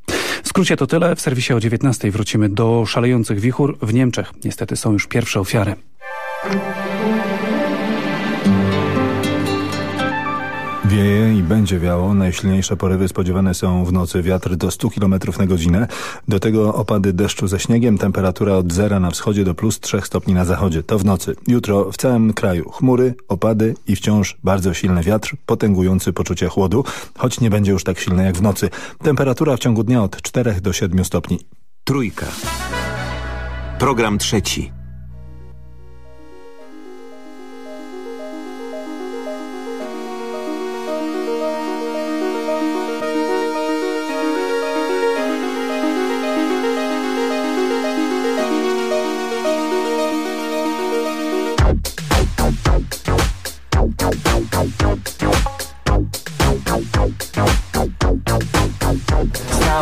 W skrócie to tyle. W serwisie o 19 wrócimy do szalejących wichur w Niemczech. Niestety są już pierwsze ofiary. Wieje i będzie wiało. Najsilniejsze porywy spodziewane są w nocy. Wiatr do 100 km na godzinę. Do tego opady deszczu ze śniegiem. Temperatura od zera na wschodzie do plus 3 stopni na zachodzie. To w nocy. Jutro w całym kraju chmury, opady i wciąż bardzo silny wiatr, potęgujący poczucie chłodu, choć nie będzie już tak silny jak w nocy. Temperatura w ciągu dnia od 4 do 7 stopni. Trójka. Program trzeci.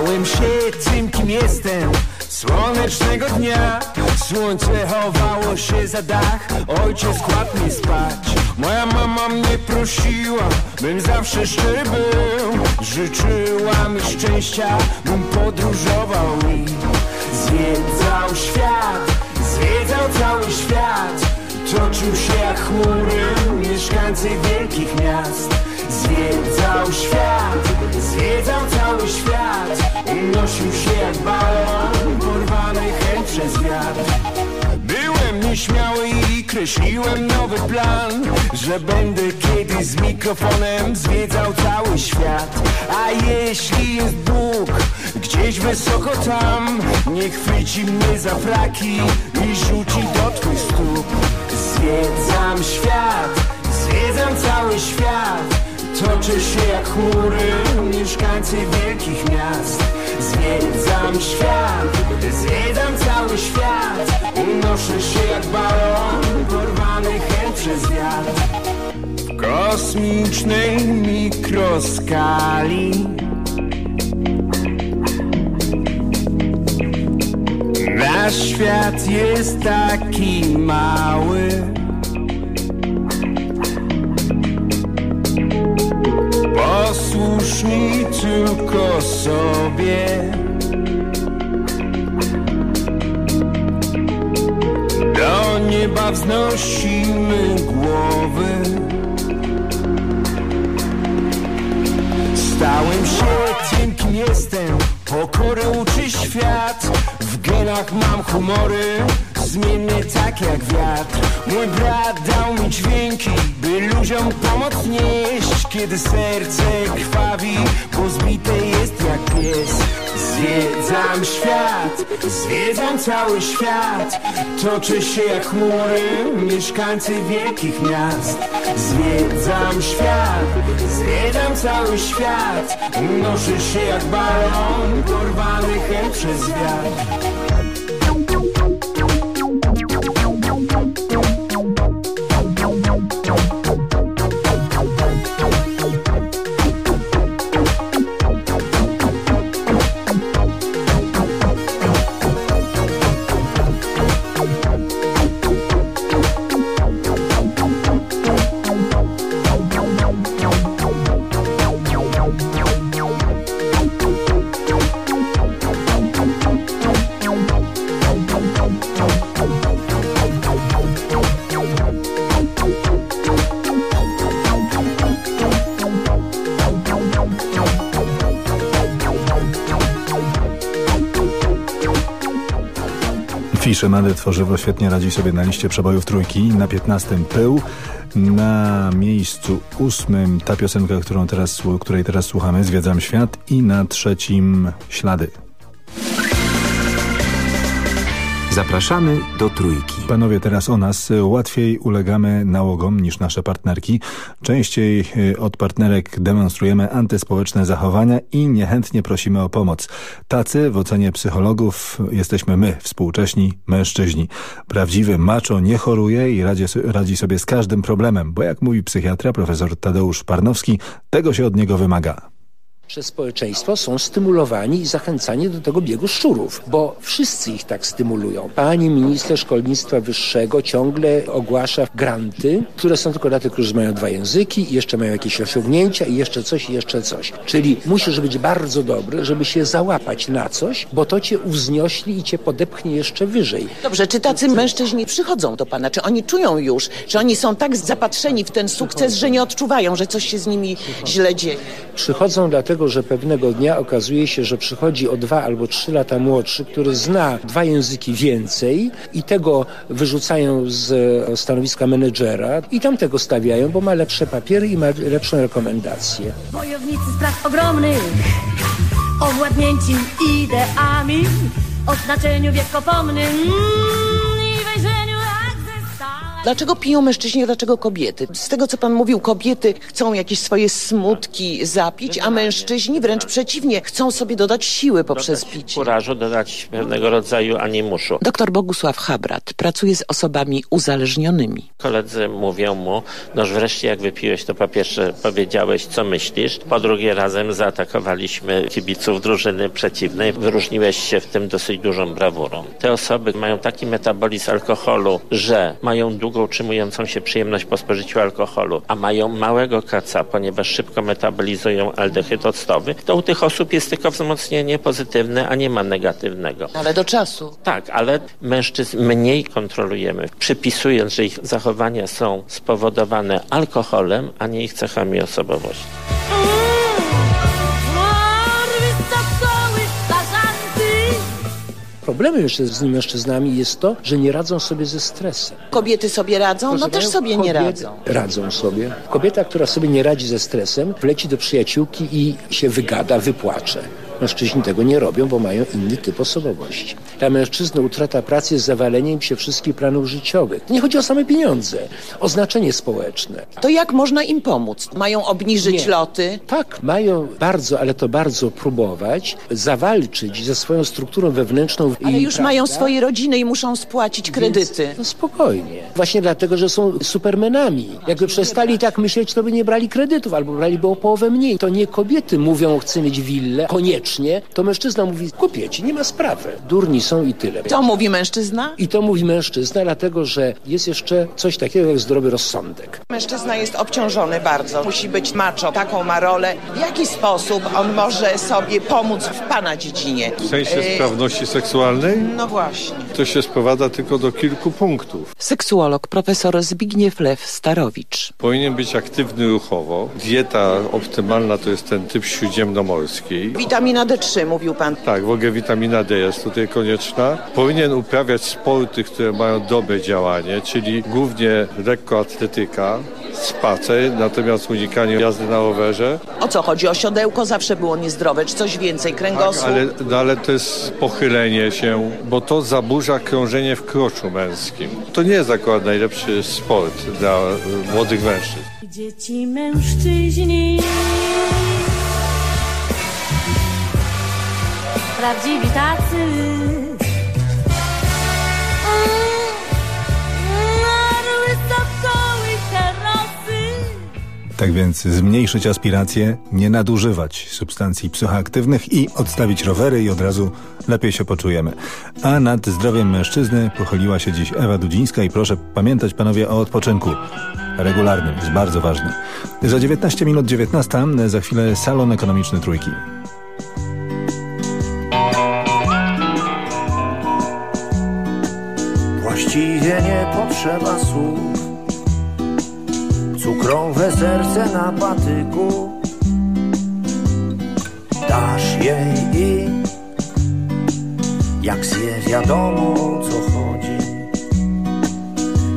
Stałem się tym, kim jestem. Słonecznego dnia Słońce chowało się za dach. Ojciec kładł mnie spać. Moja mama mnie prosiła Bym zawsze szczery był. Życzyła mi szczęścia Bym podróżował i Zwiedzał świat. Zwiedzał cały świat. Toczył się jak chmury Mieszkańcy wielkich miast Zwiedzał świat Zwiedzał cały świat. Unosił się jak balon Porwany chęt przez wiatr. Byłem nieśmiały i kreśliłem nowy plan Że będę kiedyś z mikrofonem zwiedzał cały świat. A jeśli jest Bóg gdzieś wysoko tam Niech chwyci mnie za flaki i rzuci do twych stóp. Zwiedzam świat, zwiedzam cały świat Toczę się jak chmury, mieszkańcy wielkich miast. Zwiedzam świat, zwiedzam cały świat. Unoszę się jak balon, porwany chęt przez wiatr. W kosmicznej mikroskali. Nasz świat jest taki mały Posłusz mi tylko sobie. Do nieba wznosimy głowy. Stałem się tym, kim jestem. Pokory uczy świat. W genach mam humory Zmienny tak jak wiatr. Mój brat dał mi dźwięki By ludziom pomoc nieść. Kiedy serce krwawi Bo zbite jest jak pies. Zwiedzam świat Zwiedzam cały świat. Toczę się jak chmury Mieszkańcy wielkich miast. Zwiedzam świat Zwiedzam cały świat. Unoszę się jak balon Porwany chęt przez wiatr Mady Tworzywo, świetnie radzi sobie na liście przebojów trójki. Na 15 pył, na miejscu ósmym ta piosenka, którą teraz, której teraz słuchamy, Zwiedzam Świat i na trzecim Ślady. Zapraszamy do Trójki. Panowie, teraz o nas. Łatwiej ulegamy nałogom niż nasze partnerki. Częściej y, od partnerek demonstrujemy antyspołeczne zachowania i niechętnie prosimy o pomoc. Tacy w ocenie psychologów jesteśmy my, współcześni mężczyźni. Prawdziwy macho nie choruje i radzi, radzi sobie z każdym problemem, bo jak mówi psychiatra profesor Tadeusz Parnowski, tego się od niego wymaga przez społeczeństwo są stymulowani i zachęcani do tego biegu szczurów, bo wszyscy ich tak stymulują. Pani minister szkolnictwa wyższego ciągle ogłasza granty, które są tylko dla tych, którzy mają dwa języki i jeszcze mają jakieś osiągnięcia i jeszcze coś i jeszcze coś. Czyli musisz być bardzo dobry, żeby się załapać na coś, bo to cię uzniośli i cię podepchnie jeszcze wyżej. Dobrze, czy tacy mężczyźni przychodzą do pana? Czy oni czują już, czy oni są tak zapatrzeni w ten sukces, że nie odczuwają, że coś się z nimi źle dzieje? Przychodzą dlatego, że pewnego dnia okazuje się, że przychodzi o dwa albo trzy lata młodszy, który zna dwa języki więcej i tego wyrzucają z stanowiska menedżera i tamtego stawiają, bo ma lepsze papiery i ma lepszą rekomendację. Wojownicy spraw ogromnych, owładnięci ideami, o znaczeniu wiekopomnym. Dlaczego piją mężczyźni, a dlaczego kobiety? Z tego, co pan mówił, kobiety chcą jakieś swoje smutki zapić, a mężczyźni wręcz przeciwnie, chcą sobie dodać siły poprzez picie. Kurażu, dodać pewnego rodzaju animuszu. Doktor Bogusław Habrat pracuje z osobami uzależnionymi. Koledzy mówią mu, no wreszcie jak wypiłeś, to po pierwsze powiedziałeś, co myślisz, po drugie razem zaatakowaliśmy kibiców drużyny przeciwnej, wyróżniłeś się w tym dosyć dużą brawurą. Te osoby mają taki metabolizm alkoholu, że mają długą długo utrzymującą się przyjemność po spożyciu alkoholu, a mają małego kaca, ponieważ szybko metabolizują aldehyd octowy, to u tych osób jest tylko wzmocnienie pozytywne, a nie ma negatywnego. Ale do czasu. Tak, ale mężczyzn mniej kontrolujemy, przypisując, że ich zachowania są spowodowane alkoholem, a nie ich cechami osobowości. Problemem jeszcze z mężczyznami jest to, że nie radzą sobie ze stresem. Kobiety sobie radzą? No też sobie nie radzą. Radzą sobie. Kobieta, która sobie nie radzi ze stresem, wleci do przyjaciółki i się wygada, wypłacze. Mężczyźni tego nie robią, bo mają inny typ osobowości. Dla mężczyzny utrata pracy jest zawaleniem się wszystkich planów życiowych. Nie chodzi o same pieniądze, o znaczenie społeczne. To jak można im pomóc? Mają obniżyć Nie. loty? Tak, mają bardzo, ale to bardzo próbować zawalczyć ze swoją strukturą wewnętrzną. Ale już prawda, mają swoje rodziny i muszą spłacić kredyty. No spokojnie. Właśnie dlatego, że są supermenami. Jakby przestali tak myśleć, to by nie brali kredytów albo braliby o połowę mniej. To nie kobiety mówią, chcę mieć willę, koniecznie. To mężczyzna mówi, kupię ci, nie ma sprawy. Durni są i tyle. To mówi mężczyzna? I to mówi mężczyzna, dlatego że jest jeszcze coś takiego jak zdrowy rozsądek. Mężczyzna jest obciążony bardzo. Musi być macho, taką ma rolę. W jaki sposób on może sobie pomóc w pana dziedzinie? W sensie E, sprawności seksualnej? No właśnie. To się sprowadza tylko do kilku punktów. Seksuolog profesor Zbigniew Lew Starowicz. Powinien być aktywny ruchowo. Dieta optymalna to jest ten typ śródziemnomorski. Witamina D3, mówił pan. Tak, w ogóle witamina D jest tutaj konieczna. Powinien uprawiać sporty, które mają dobre działanie, czyli głównie lekkoatletyka, spacer, natomiast unikanie jazdy na rowerze. O co chodzi? O siodełko zawsze było niezdrowe, czy coś więcej? Kręgosłup? Ale, no, ale to jest pochylenie się, bo to zaburza krążenie w kroczu męskim. To nie jest akurat najlepszy sport dla młodych mężczyzn. Dzieci mężczyźni Prawdziwi tacy Tak więc zmniejszyć aspiracje, nie nadużywać substancji psychoaktywnych i odstawić rowery i od razu lepiej się poczujemy. A nad zdrowiem mężczyzny pochyliła się dziś Ewa Dudzińska i proszę pamiętać panowie o odpoczynku. Regularnym, jest bardzo ważny. Za 19 minut 19, za chwilę salon ekonomiczny Trójki. Właściwie nie potrzeba słów. Cukrowe serce na patyku. Dasz jej i Jak zje wiadomo o co chodzi.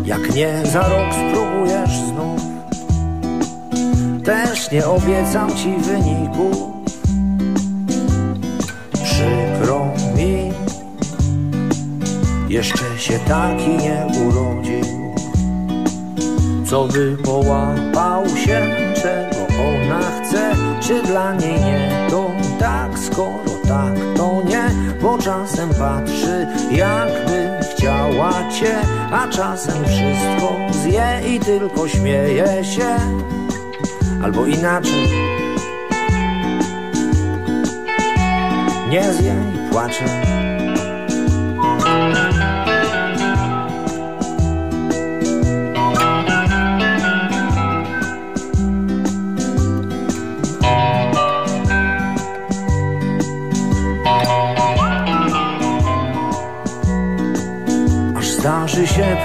Jak nie za rok spróbujesz znów. Też nie obiecam ci wyniku Jeszcze się taki nie urodził. Co by połapał się Czego ona chce? Czy dla niej nie to tak? Skoro tak to nie Bo czasem patrzy jakby chciała cię. A czasem wszystko zje i tylko śmieje się. Albo inaczej. Nie zje i płacze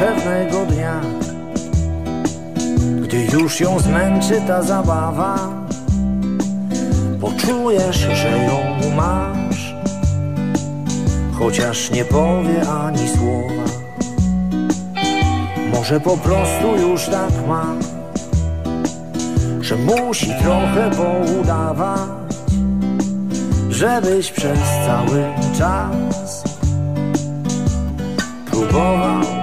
pewnego dnia Gdy już ją zmęczy ta zabawa Poczujesz, że ją masz Chociaż nie powie ani słowa. Może po prostu już tak ma Że musi trochę poudawać Żebyś przez cały czas Próbował,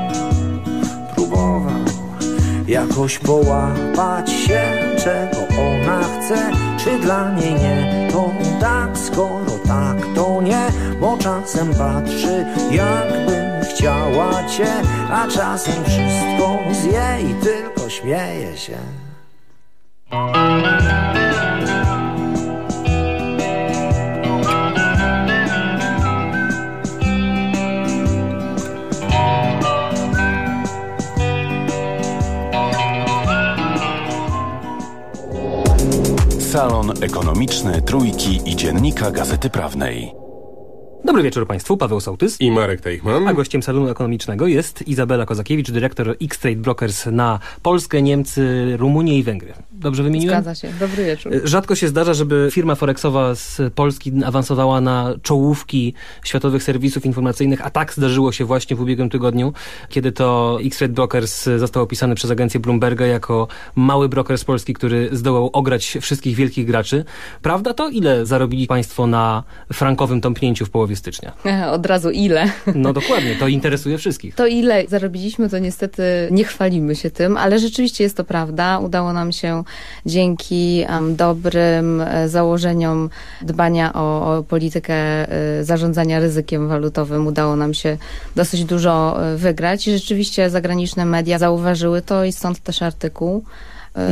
Jakoś połapać się Czego ona chce. Czy dla niej nie To tak, skoro tak to nie. Bo czasem patrzy Jakby chciała cię A czasem wszystko zje I tylko śmieje się ekonomiczny Trójki i Dziennika Gazety Prawnej. Dobry wieczór Państwu, Paweł Sołtys. I Marek Teichman. A gościem salonu ekonomicznego jest Izabela Kozakiewicz, dyrektor X-Trade Brokers na Polskę, Niemcy, Rumunię i Węgry. Dobrze wymieniłem? Zgadza się. Dobry wieczór. Rzadko się zdarza, żeby firma Forexowa z Polski awansowała na czołówki światowych serwisów informacyjnych, a tak zdarzyło się właśnie w ubiegłym tygodniu, kiedy to X-Trade Brokers został opisany przez agencję Bloomberga jako mały broker z Polski, który zdołał ograć wszystkich wielkich graczy. Prawda to? Ile zarobili Państwo na frankowym tąpnięciu w połowie stycznia? Od razu ile? No dokładnie, to interesuje wszystkich. To ile zarobiliśmy, to niestety nie chwalimy się tym, ale rzeczywiście jest to prawda. Udało nam się dzięki um, dobrym e, założeniom dbania o, o politykę e, zarządzania ryzykiem walutowym, udało nam się dosyć dużo e, wygrać i rzeczywiście zagraniczne media zauważyły to i stąd też artykuł.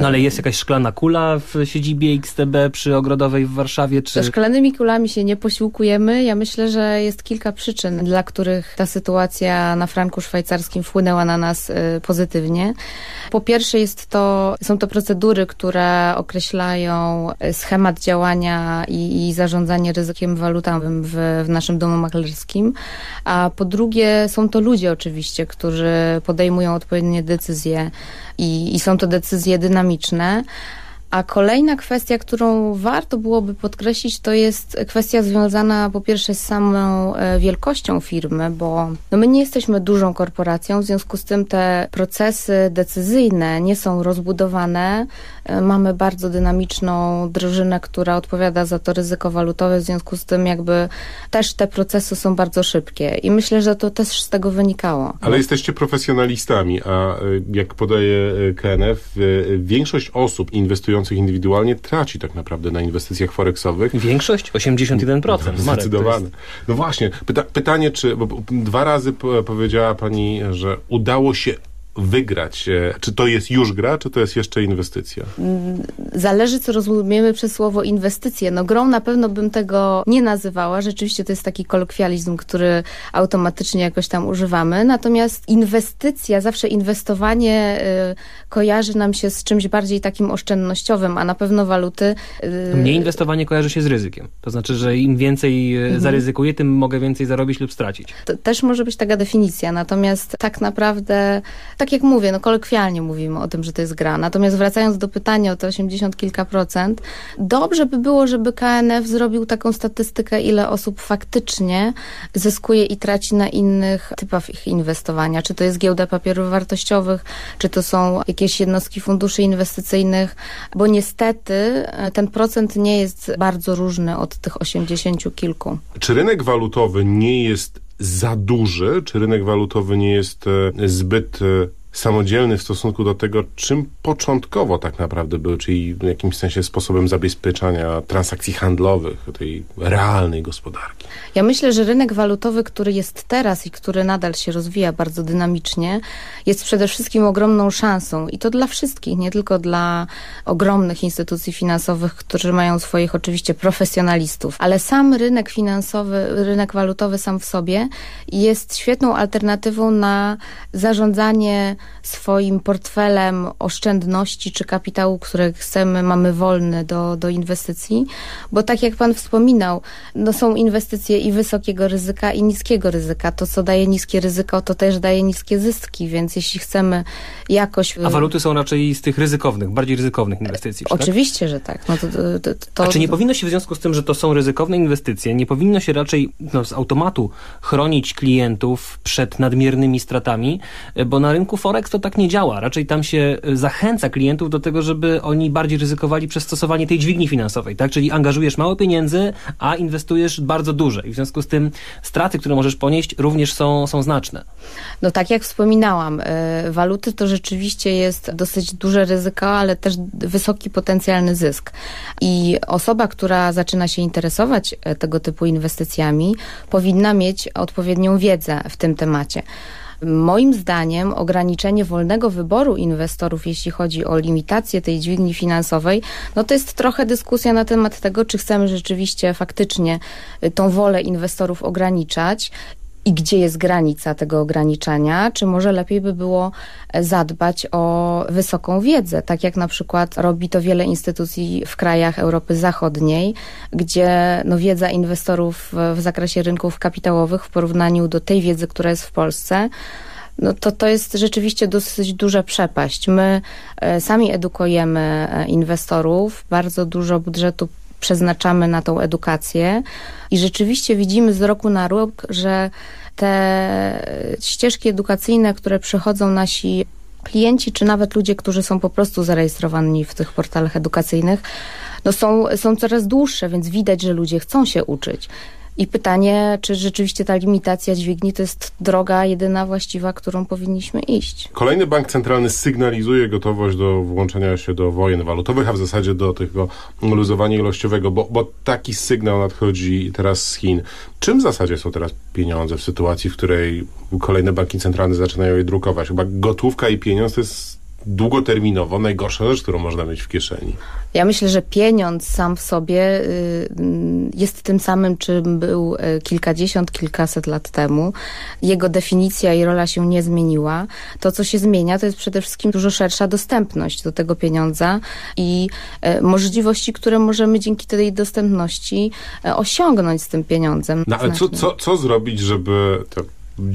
No ale jest jakaś szklana kula w siedzibie XTB przy Ogrodowej w Warszawie, czy... Szklanymi kulami się nie posiłkujemy. Ja myślę, że jest kilka przyczyn, dla których ta sytuacja na franku szwajcarskim wpłynęła na nas y, pozytywnie. Po pierwsze jest to, są to procedury, które określają y, schemat działania i, i zarządzanie ryzykiem walutowym w, w naszym domu maklerskim. A po drugie są to ludzie oczywiście, którzy podejmują odpowiednie decyzje i, i są to decyzje dynamiczne. A kolejna kwestia, którą warto byłoby podkreślić, to jest kwestia związana po pierwsze z samą e, wielkością firmy, bo no my nie jesteśmy dużą korporacją, w związku z tym te procesy decyzyjne nie są rozbudowane. E, Mamy bardzo dynamiczną drużynę, która odpowiada za to ryzyko walutowe, w związku z tym jakby też te procesy są bardzo szybkie i myślę, że to też z tego wynikało. Ale jesteście profesjonalistami, a y, jak podaje KNF, większość osób inwestujących indywidualnie traci tak naprawdę na inwestycjach forexowych. Większość? 81%. Marek, Zdecydowane. to jest- No właśnie, pyta pytanie, czy, bo dwa razy po powiedziała pani, że udało się wygrać. e, Czy to jest już gra, czy to jest jeszcze inwestycja? Zależy, co rozumiemy przez słowo inwestycje. No grą na pewno bym tego nie nazywała. Rzeczywiście to jest taki kolokwializm, który automatycznie jakoś tam używamy. Natomiast inwestycja, zawsze inwestowanie y, kojarzy nam się z czymś bardziej takim oszczędnościowym, a na pewno waluty... y, Mnie inwestowanie kojarzy się z ryzykiem. To znaczy, że im więcej e, Mhm. zaryzykuję, tym mogę więcej zarobić lub stracić. To też może być taka definicja, natomiast tak naprawdę, tak tak jak mówię, no kolokwialnie mówimy o tym, że to jest gra. Natomiast wracając do pytania o te 80 kilka procent, dobrze by było, żeby KNF zrobił taką statystykę, ile osób faktycznie zyskuje i traci na innych typach inwestowania. Czy to jest giełda papierów wartościowych, czy to są jakieś jednostki funduszy inwestycyjnych, bo niestety e, ten procent nie jest bardzo różny od tych 80 kilku. Czy rynek walutowy nie jest za duży? Czy rynek walutowy nie jest e, zbyt e, samodzielny w stosunku do tego, czym początkowo tak naprawdę był, czyli w jakimś sensie sposobem zabezpieczania transakcji handlowych, tej realnej gospodarki? Ja myślę, że rynek walutowy, który jest teraz i który nadal się rozwija bardzo dynamicznie, jest przede wszystkim ogromną szansą i to dla wszystkich, nie tylko dla ogromnych instytucji finansowych, którzy mają swoich oczywiście profesjonalistów, ale sam rynek finansowy, rynek walutowy sam w sobie jest świetną alternatywą na zarządzanie swoim portfelem oszczędności czy kapitału, który chcemy, mamy wolny do, do inwestycji, bo tak jak pan wspominał, no są inwestycje i wysokiego ryzyka i niskiego ryzyka. To, co daje niskie ryzyko, to też daje niskie zyski, więc jeśli chcemy jakoś... A waluty są raczej z tych ryzykownych, bardziej ryzykownych inwestycji, Oczywiście, tak? że tak. No to, to, to, A czy nie powinno się w związku z tym, że to są ryzykowne inwestycje, nie powinno się raczej no, z automatu chronić klientów przed nadmiernymi stratami, bo na rynku Forex to tak nie działa. Raczej tam się y, zachęca klientów do tego, żeby oni bardziej ryzykowali przez stosowanie tej dźwigni finansowej, tak? Czyli angażujesz mało pieniędzy, a inwestujesz bardzo duże. I w związku z tym straty, które możesz ponieść, również są, są znaczne. No tak jak wspominałam, y, waluty to rzeczywiście jest dosyć duże ryzyko, ale też wysoki potencjalny zysk. I osoba, która zaczyna się interesować y, tego typu inwestycjami, powinna mieć odpowiednią wiedzę w tym temacie. Moim zdaniem ograniczenie wolnego wyboru inwestorów, jeśli chodzi o limitację tej dźwigni finansowej, no to jest trochę dyskusja na temat tego, czy chcemy rzeczywiście faktycznie y, tą wolę inwestorów ograniczać i gdzie jest granica tego ograniczania, czy może lepiej by było e, zadbać o wysoką wiedzę, tak jak na przykład robi to wiele instytucji w krajach Europy Zachodniej, gdzie no, wiedza inwestorów w zakresie rynków kapitałowych w porównaniu do tej wiedzy, która jest w Polsce, no to to jest rzeczywiście dosyć duża przepaść. My e, sami edukujemy e, inwestorów, bardzo dużo budżetu przeznaczamy na tą edukację i rzeczywiście widzimy z roku na rok, że te ścieżki edukacyjne, które przychodzą nasi klienci, czy nawet ludzie, którzy są po prostu zarejestrowani w tych portalach edukacyjnych, no są, są coraz dłuższe, więc widać, że ludzie chcą się uczyć. I pytanie, czy rzeczywiście ta limitacja dźwigni to jest droga jedyna właściwa, którą powinniśmy iść. Kolejny bank centralny sygnalizuje gotowość do włączenia się do wojen walutowych, a w zasadzie do tego luzowania ilościowego, bo, bo taki sygnał nadchodzi teraz z Chin. Czym w zasadzie są teraz pieniądze w sytuacji, w której kolejne banki centralne zaczynają je drukować? Chyba gotówka i pieniądz to jest długoterminowo najgorsza rzecz, którą można mieć w kieszeni. Ja myślę, że pieniądz sam w sobie y, jest tym samym, czym był y, kilkadziesiąt, kilkaset lat temu. Jego definicja i rola się nie zmieniła. To, co się zmienia, to jest przede wszystkim dużo szersza dostępność do tego pieniądza i y, możliwości, które możemy dzięki tej dostępności osiągnąć z tym pieniądzem. No ale co, co, co zrobić, żeby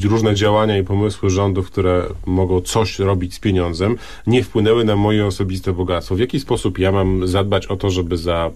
różne działania i pomysły rządów, które mogą coś robić z pieniądzem, nie wpłynęły na moje osobiste bogactwo. W jaki sposób ja mam zadbać o to, żeby za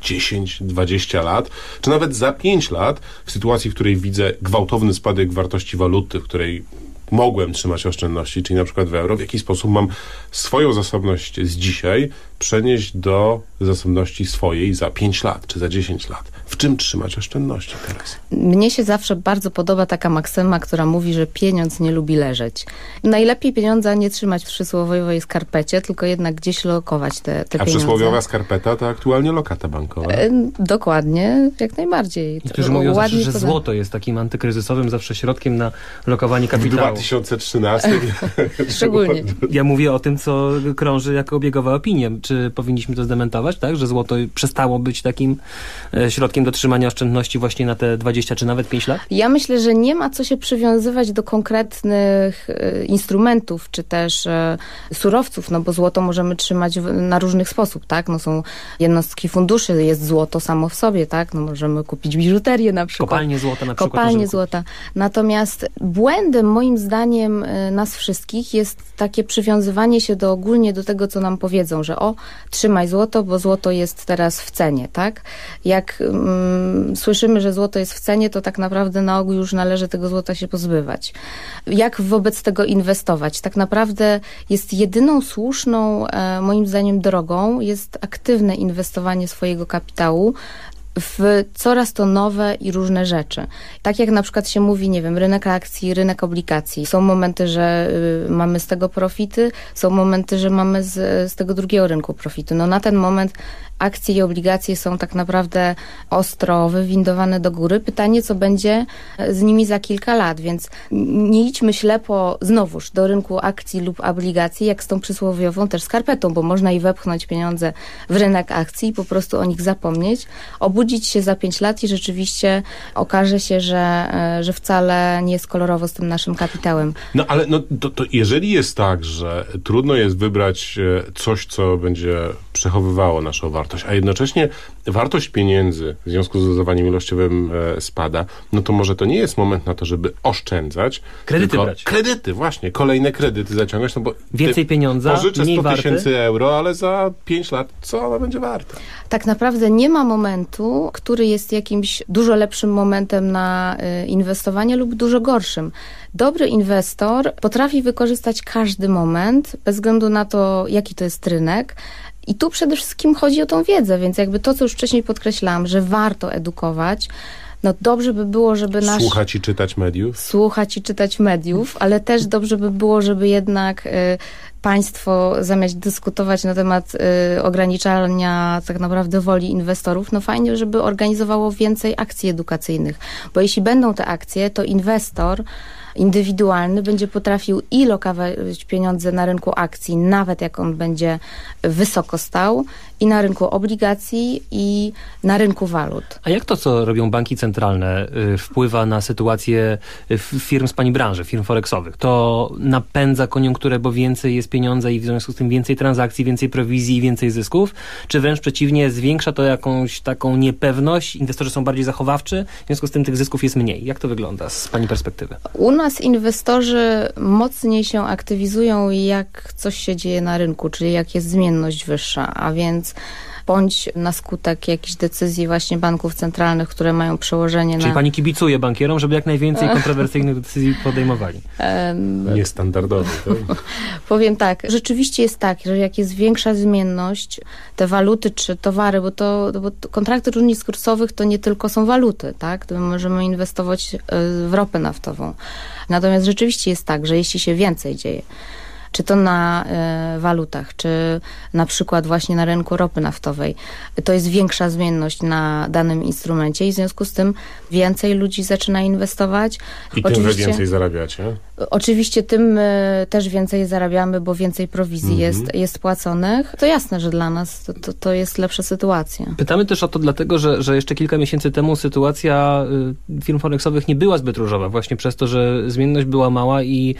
10, 20 lat, czy nawet za 5 lat, w sytuacji, w której widzę gwałtowny spadek wartości waluty, w której mogłem trzymać oszczędności, czyli na przykład w euro, w jaki sposób mam swoją zasobność z dzisiaj przenieść do zasobności swojej za 5 lat czy za 10 lat. W czym trzymać oszczędności teraz? Mnie się zawsze bardzo podoba taka maksyma, która mówi, że pieniądz nie lubi leżeć. Najlepiej pieniądza nie trzymać w przysłowiowej skarpecie, tylko jednak gdzieś lokować te, te A pieniądze. przysłowiowa skarpeta to aktualnie lokata bankowa. E, dokładnie, jak najbardziej. Niektórzy mówią zawsze, że złoto jest takim antykryzysowym zawsze środkiem na lokowanie W kapitału. 2013 Szczególnie. Ja mówię o tym, co krąży jako obiegowa opinie. Czy powinniśmy to zdementować, tak? Że złoto przestało być takim e, środkiem do trzymania oszczędności właśnie na te 20 czy nawet 5 lat? Ja myślę, że nie ma co się przywiązywać do konkretnych e, instrumentów, czy też e, surowców, no bo złoto możemy trzymać na różnych sposób, tak? No są jednostki funduszy, jest złoto samo w sobie, tak? No możemy kupić biżuterię na przykład. Kopalnie złota na przykład Kopalnie złota. Natomiast błędem moim zdaniem zdaniem y, nas wszystkich jest takie przywiązywanie się do ogólnie do tego, co nam powiedzą, że o, trzymaj złoto, bo złoto jest teraz w cenie, tak? Jak mm, słyszymy, że złoto jest w cenie, to tak naprawdę na ogół już należy tego złota się pozbywać. Jak wobec tego inwestować? Tak naprawdę jest jedyną słuszną, e, moim zdaniem, drogą, jest aktywne inwestowanie swojego kapitału w coraz to nowe i różne rzeczy. Tak jak na przykład się mówi, nie wiem, rynek akcji, rynek obligacji. Są momenty, że y, mamy z tego profity, są momenty, że mamy z, z tego drugiego rynku profity. No na ten moment akcje i obligacje są tak naprawdę ostro wywindowane do góry. Pytanie, co będzie z nimi za kilka lat, więc nie idźmy ślepo znowuż do rynku akcji lub obligacji, jak z tą przysłowiową też skarpetą, bo można i wepchnąć pieniądze w rynek akcji i po prostu o nich zapomnieć, obudzić się za pięć lat i rzeczywiście okaże się, że, e, że wcale nie jest kolorowo z tym naszym kapitałem. No ale no, to, to jeżeli jest tak, że trudno jest wybrać e, coś, co będzie przechowywało naszą wartość, a jednocześnie wartość pieniędzy w związku z dozowaniem ilościowym e, spada, no to może to nie jest moment na to, żeby oszczędzać. Kredyty brać. Kredyty, właśnie. Kolejne kredyty zaciągać, no bo Więcej pieniądza, pożyczę mniej 100 tysięcy euro, ale za 5 lat co ona będzie warta? Tak naprawdę nie ma momentu, który jest jakimś dużo lepszym momentem na y, inwestowanie lub dużo gorszym. Dobry inwestor potrafi wykorzystać każdy moment, bez względu na to, jaki to jest rynek. I tu przede wszystkim chodzi o tą wiedzę, więc jakby to, co już wcześniej podkreślałam, że warto edukować, no dobrze by było, żeby nasz... Słuchać i czytać mediów? Słuchać i czytać mediów, ale też dobrze by było, żeby jednak y, państwo zamiast dyskutować na temat y, ograniczania tak naprawdę woli inwestorów, no fajnie, żeby organizowało więcej akcji edukacyjnych, bo jeśli będą te akcje, to inwestor indywidualny będzie potrafił i lokować pieniądze na rynku akcji, nawet jak on będzie wysoko stał, i na rynku obligacji, i na rynku walut. A jak to, co robią banki centralne, y, wpływa na sytuację y, firm z pani branży, firm forexowych? To napędza koniunkturę, bo więcej jest pieniądza i w związku z tym więcej transakcji, więcej prowizji i więcej zysków? Czy wręcz przeciwnie, zwiększa to jakąś taką niepewność? Inwestorzy są bardziej zachowawczy, w związku z tym tych zysków jest mniej. Jak to wygląda z pani perspektywy? U nas inwestorzy mocniej się aktywizują, jak coś się dzieje na rynku, czyli jak jest zmienność wyższa, a więc bądź na skutek jakichś decyzji właśnie banków centralnych, które mają przełożenie Czyli na... pani kibicuje bankierom, żeby jak najwięcej kontrowersyjnych decyzji podejmowali? Em, Niestandardowy. Tak? Powiem tak, rzeczywiście jest tak, że jak jest większa zmienność, te waluty czy towary, bo to, bo kontrakty różnic kursowych to nie tylko są waluty, tak? To my możemy inwestować e, w ropę naftową. Natomiast rzeczywiście jest tak, że jeśli się więcej dzieje, czy to na e, walutach, czy na przykład właśnie na rynku ropy naftowej, to jest większa zmienność na danym instrumencie i w związku z tym więcej ludzi zaczyna inwestować. I tym wy więcej zarabiacie? Oczywiście tym y, też więcej zarabiamy, bo więcej prowizji Mhm. jest, jest płaconych. To jasne, że dla nas to, to, to jest lepsza sytuacja. Pytamy też o to dlatego, że, że jeszcze kilka miesięcy temu sytuacja y, firm forexowych nie była zbyt różowa, właśnie przez to, że zmienność była mała i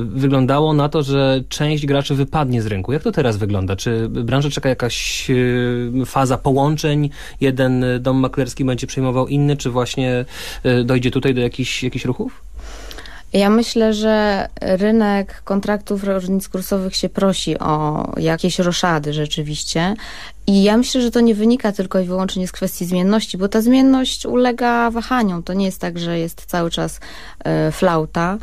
wyglądało na to, że część graczy wypadnie z rynku. Jak to teraz wygląda? Czy branżę czeka jakaś y, faza połączeń? Jeden y, dom maklerski będzie przejmował inny, czy właśnie y, dojdzie tutaj do jakichś, jakichś ruchów? Ja myślę, że rynek kontraktów różnic kursowych się prosi o jakieś roszady rzeczywiście. I ja myślę, że to nie wynika tylko i wyłącznie z kwestii zmienności, bo ta zmienność ulega wahaniom. To nie jest tak, że jest cały czas e, flauta.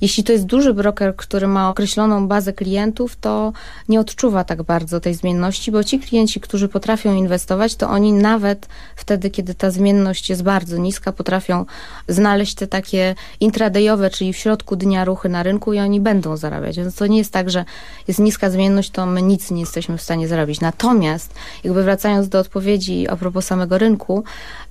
Jeśli to jest duży broker, który ma określoną bazę klientów, to nie odczuwa tak bardzo tej zmienności, bo ci klienci, którzy potrafią inwestować, to oni nawet wtedy, kiedy ta zmienność jest bardzo niska, potrafią znaleźć te takie intradayowe, czyli w środku dnia ruchy na rynku i oni będą zarabiać. Więc to nie jest tak, że jest niska zmienność, to my nic nie jesteśmy w stanie zarobić. Natomiast, jakby wracając do odpowiedzi a propos samego rynku,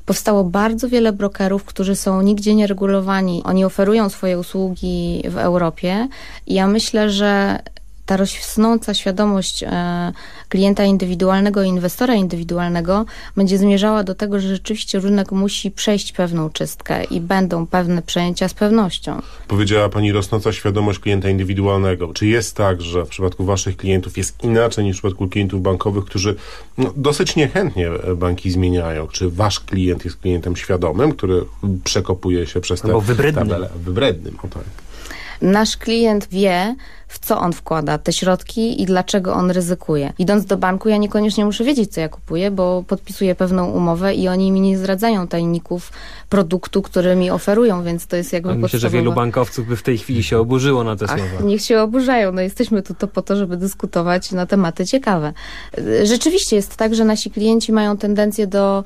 powstało bardzo wiele brokerów, którzy są nigdzie nie regulowani. Oni oferują swoje usługi w Europie i ja myślę, że ta rosnąca świadomość e, klienta indywidualnego i inwestora indywidualnego będzie zmierzała do tego, że rzeczywiście rynek musi przejść pewną czystkę i będą pewne przejęcia z pewnością. Powiedziała Pani rosnąca świadomość klienta indywidualnego. Czy jest tak, że w przypadku Waszych klientów jest inaczej niż w przypadku klientów bankowych, którzy no, dosyć niechętnie e, banki zmieniają? Czy Wasz klient jest klientem świadomym, który przekopuje się przez te Albo wybrednym. tabele? Wybrednym, o tak. Nasz klient wie, w co on wkłada te środki i dlaczego on ryzykuje. Idąc do banku, ja niekoniecznie muszę wiedzieć, co ja kupuję, bo podpisuję pewną umowę i oni mi nie zdradzają tajników produktu, który mi oferują, więc to jest jakby Myślę, że podstawowa... wielu bankowców by w tej chwili się oburzyło na te Ach, słowa. niech się oburzają. No jesteśmy tu to po to, żeby dyskutować na tematy ciekawe. Rzeczywiście jest tak, że nasi klienci mają tendencję do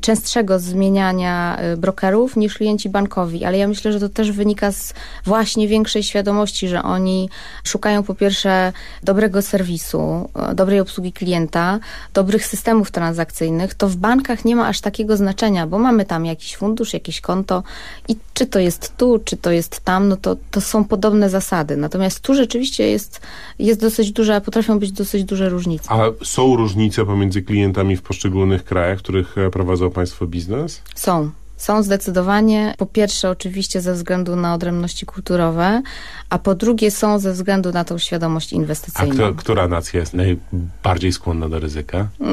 częstszego zmieniania y, brokerów niż klienci bankowi, ale ja myślę, że to też wynika z właśnie większej świadomości, że oni szukają po pierwsze dobrego serwisu, y, dobrej obsługi klienta, dobrych systemów transakcyjnych. To w bankach nie ma aż takiego znaczenia, bo mamy tam jakiś fundusz, jakieś konto i czy to jest tu, czy to jest tam, no to, to są podobne zasady. Natomiast tu rzeczywiście jest, jest dosyć duże, potrafią być dosyć duże różnice. A są różnice pomiędzy klientami w poszczególnych krajach, w których e, prowadzą Państwo biznes? Są. Są zdecydowanie, po pierwsze oczywiście ze względu na odrębności kulturowe, a po drugie są ze względu na tą świadomość A inwestycyjną. kto, która nacja jest najbardziej skłonna do ryzyka?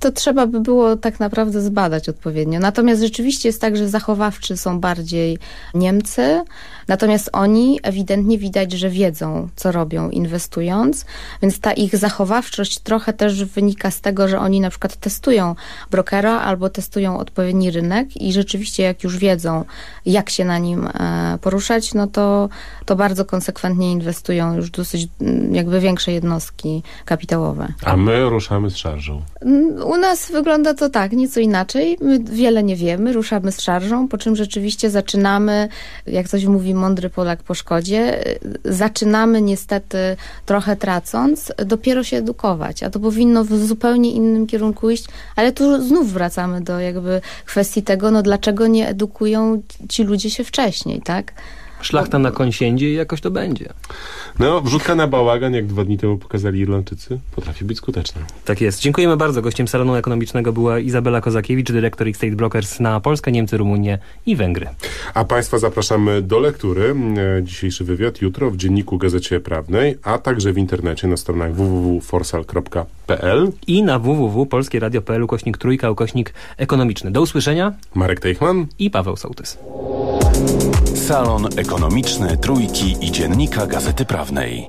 To trzeba by było tak naprawdę zbadać odpowiednio. Natomiast rzeczywiście jest tak, że zachowawczy są bardziej Niemcy, natomiast oni ewidentnie widać, że wiedzą, co robią inwestując, więc ta ich zachowawczość trochę też wynika z tego, że oni na przykład testują brokera albo testują odpowiedni rynek i rzeczywiście jak już wiedzą, jak się na nim e, poruszać, no to, to bardzo konsekwentnie inwestują już dosyć mm, jakby większe jednostki kapitałowe. A my ruszamy z szarżą. Mm, U nas wygląda to tak, nieco inaczej. My wiele nie wiemy, ruszamy z szarżą, po czym rzeczywiście zaczynamy, jak coś mówi mądry Polak po szkodzie, zaczynamy niestety trochę tracąc, dopiero się edukować, a to powinno w zupełnie innym kierunku iść, ale tu znów wracamy do jakby kwestii tego, no dlaczego nie edukują ci ludzie się wcześniej, tak? Szlachta na koń siędzie i jakoś to będzie. No, wrzutka na bałagan, jak dwa dni temu pokazali Irlandczycy, potrafi być skuteczna. Tak jest. Dziękujemy bardzo. Gościem salonu ekonomicznego była Izabela Kozakiewicz, dyrektor X-State Brokers na Polskę, Niemcy, Rumunię i Węgry. A Państwa zapraszamy do lektury. E, Dzisiejszy wywiad jutro w Dzienniku Gazecie Prawnej, a także w internecie na stronach www.forsal.pl. I na www.polskieradio.pl ukośnik trójka, ukośnik ekonomiczny. Do usłyszenia. Marek Teichman i Paweł Sołtys. Salon ekonomiczny Trójki i Dziennika Gazety Prawnej.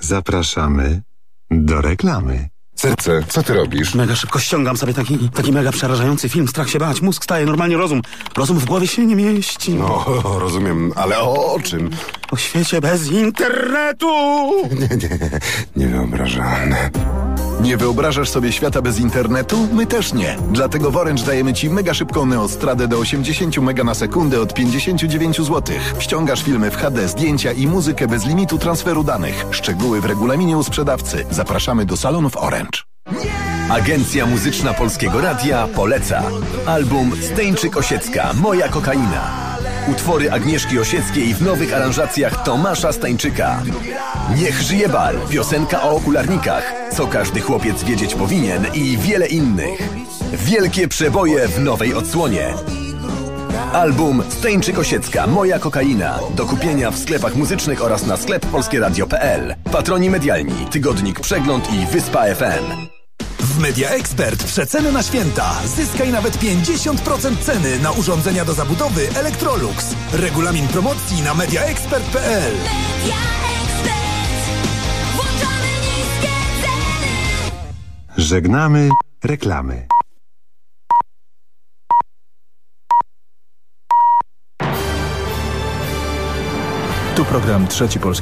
Zapraszamy do reklamy. Serce, co ty robisz? Mega szybko ściągam sobie taki, taki mega przerażający film. Strach się bać, mózg staje, normalnie rozum. Rozum w głowie się nie mieści. No, rozumiem, ale o, o czym? O świecie bez internetu! Nie, nie, niewyobrażalne. Nie wyobrażasz sobie świata bez internetu? My też nie. Dlatego w Orange dajemy Ci mega szybką neostradę do 80 mega na sekundę od 59 zł. Ściągasz filmy w HD, zdjęcia i muzykę bez limitu transferu danych. Szczegóły w regulaminie u sprzedawcy. Zapraszamy do salonów Orange. Agencja Muzyczna Polskiego Radia poleca. Album Steńczyk Osiecka, Moja kokaina. Utwory Agnieszki Osieckiej w nowych aranżacjach Tomasza Stańczyka. Niech żyje bal, piosenka o okularnikach, co każdy chłopiec wiedzieć powinien i wiele innych. Wielkie przeboje w nowej odsłonie. Album Steńczyk Osiecka, Moja kokaina. Do kupienia w sklepach muzycznych oraz na sklep polskieradio.pl. Patroni medialni, Tygodnik Przegląd i Wyspa FM. W Media Expert przeceny na święta. Zyskaj nawet 50% ceny na urządzenia do zabudowy Electrolux. Regulamin promocji na mediaexpert.pl. Żegnamy reklamy. Tu program Trzeci Polski.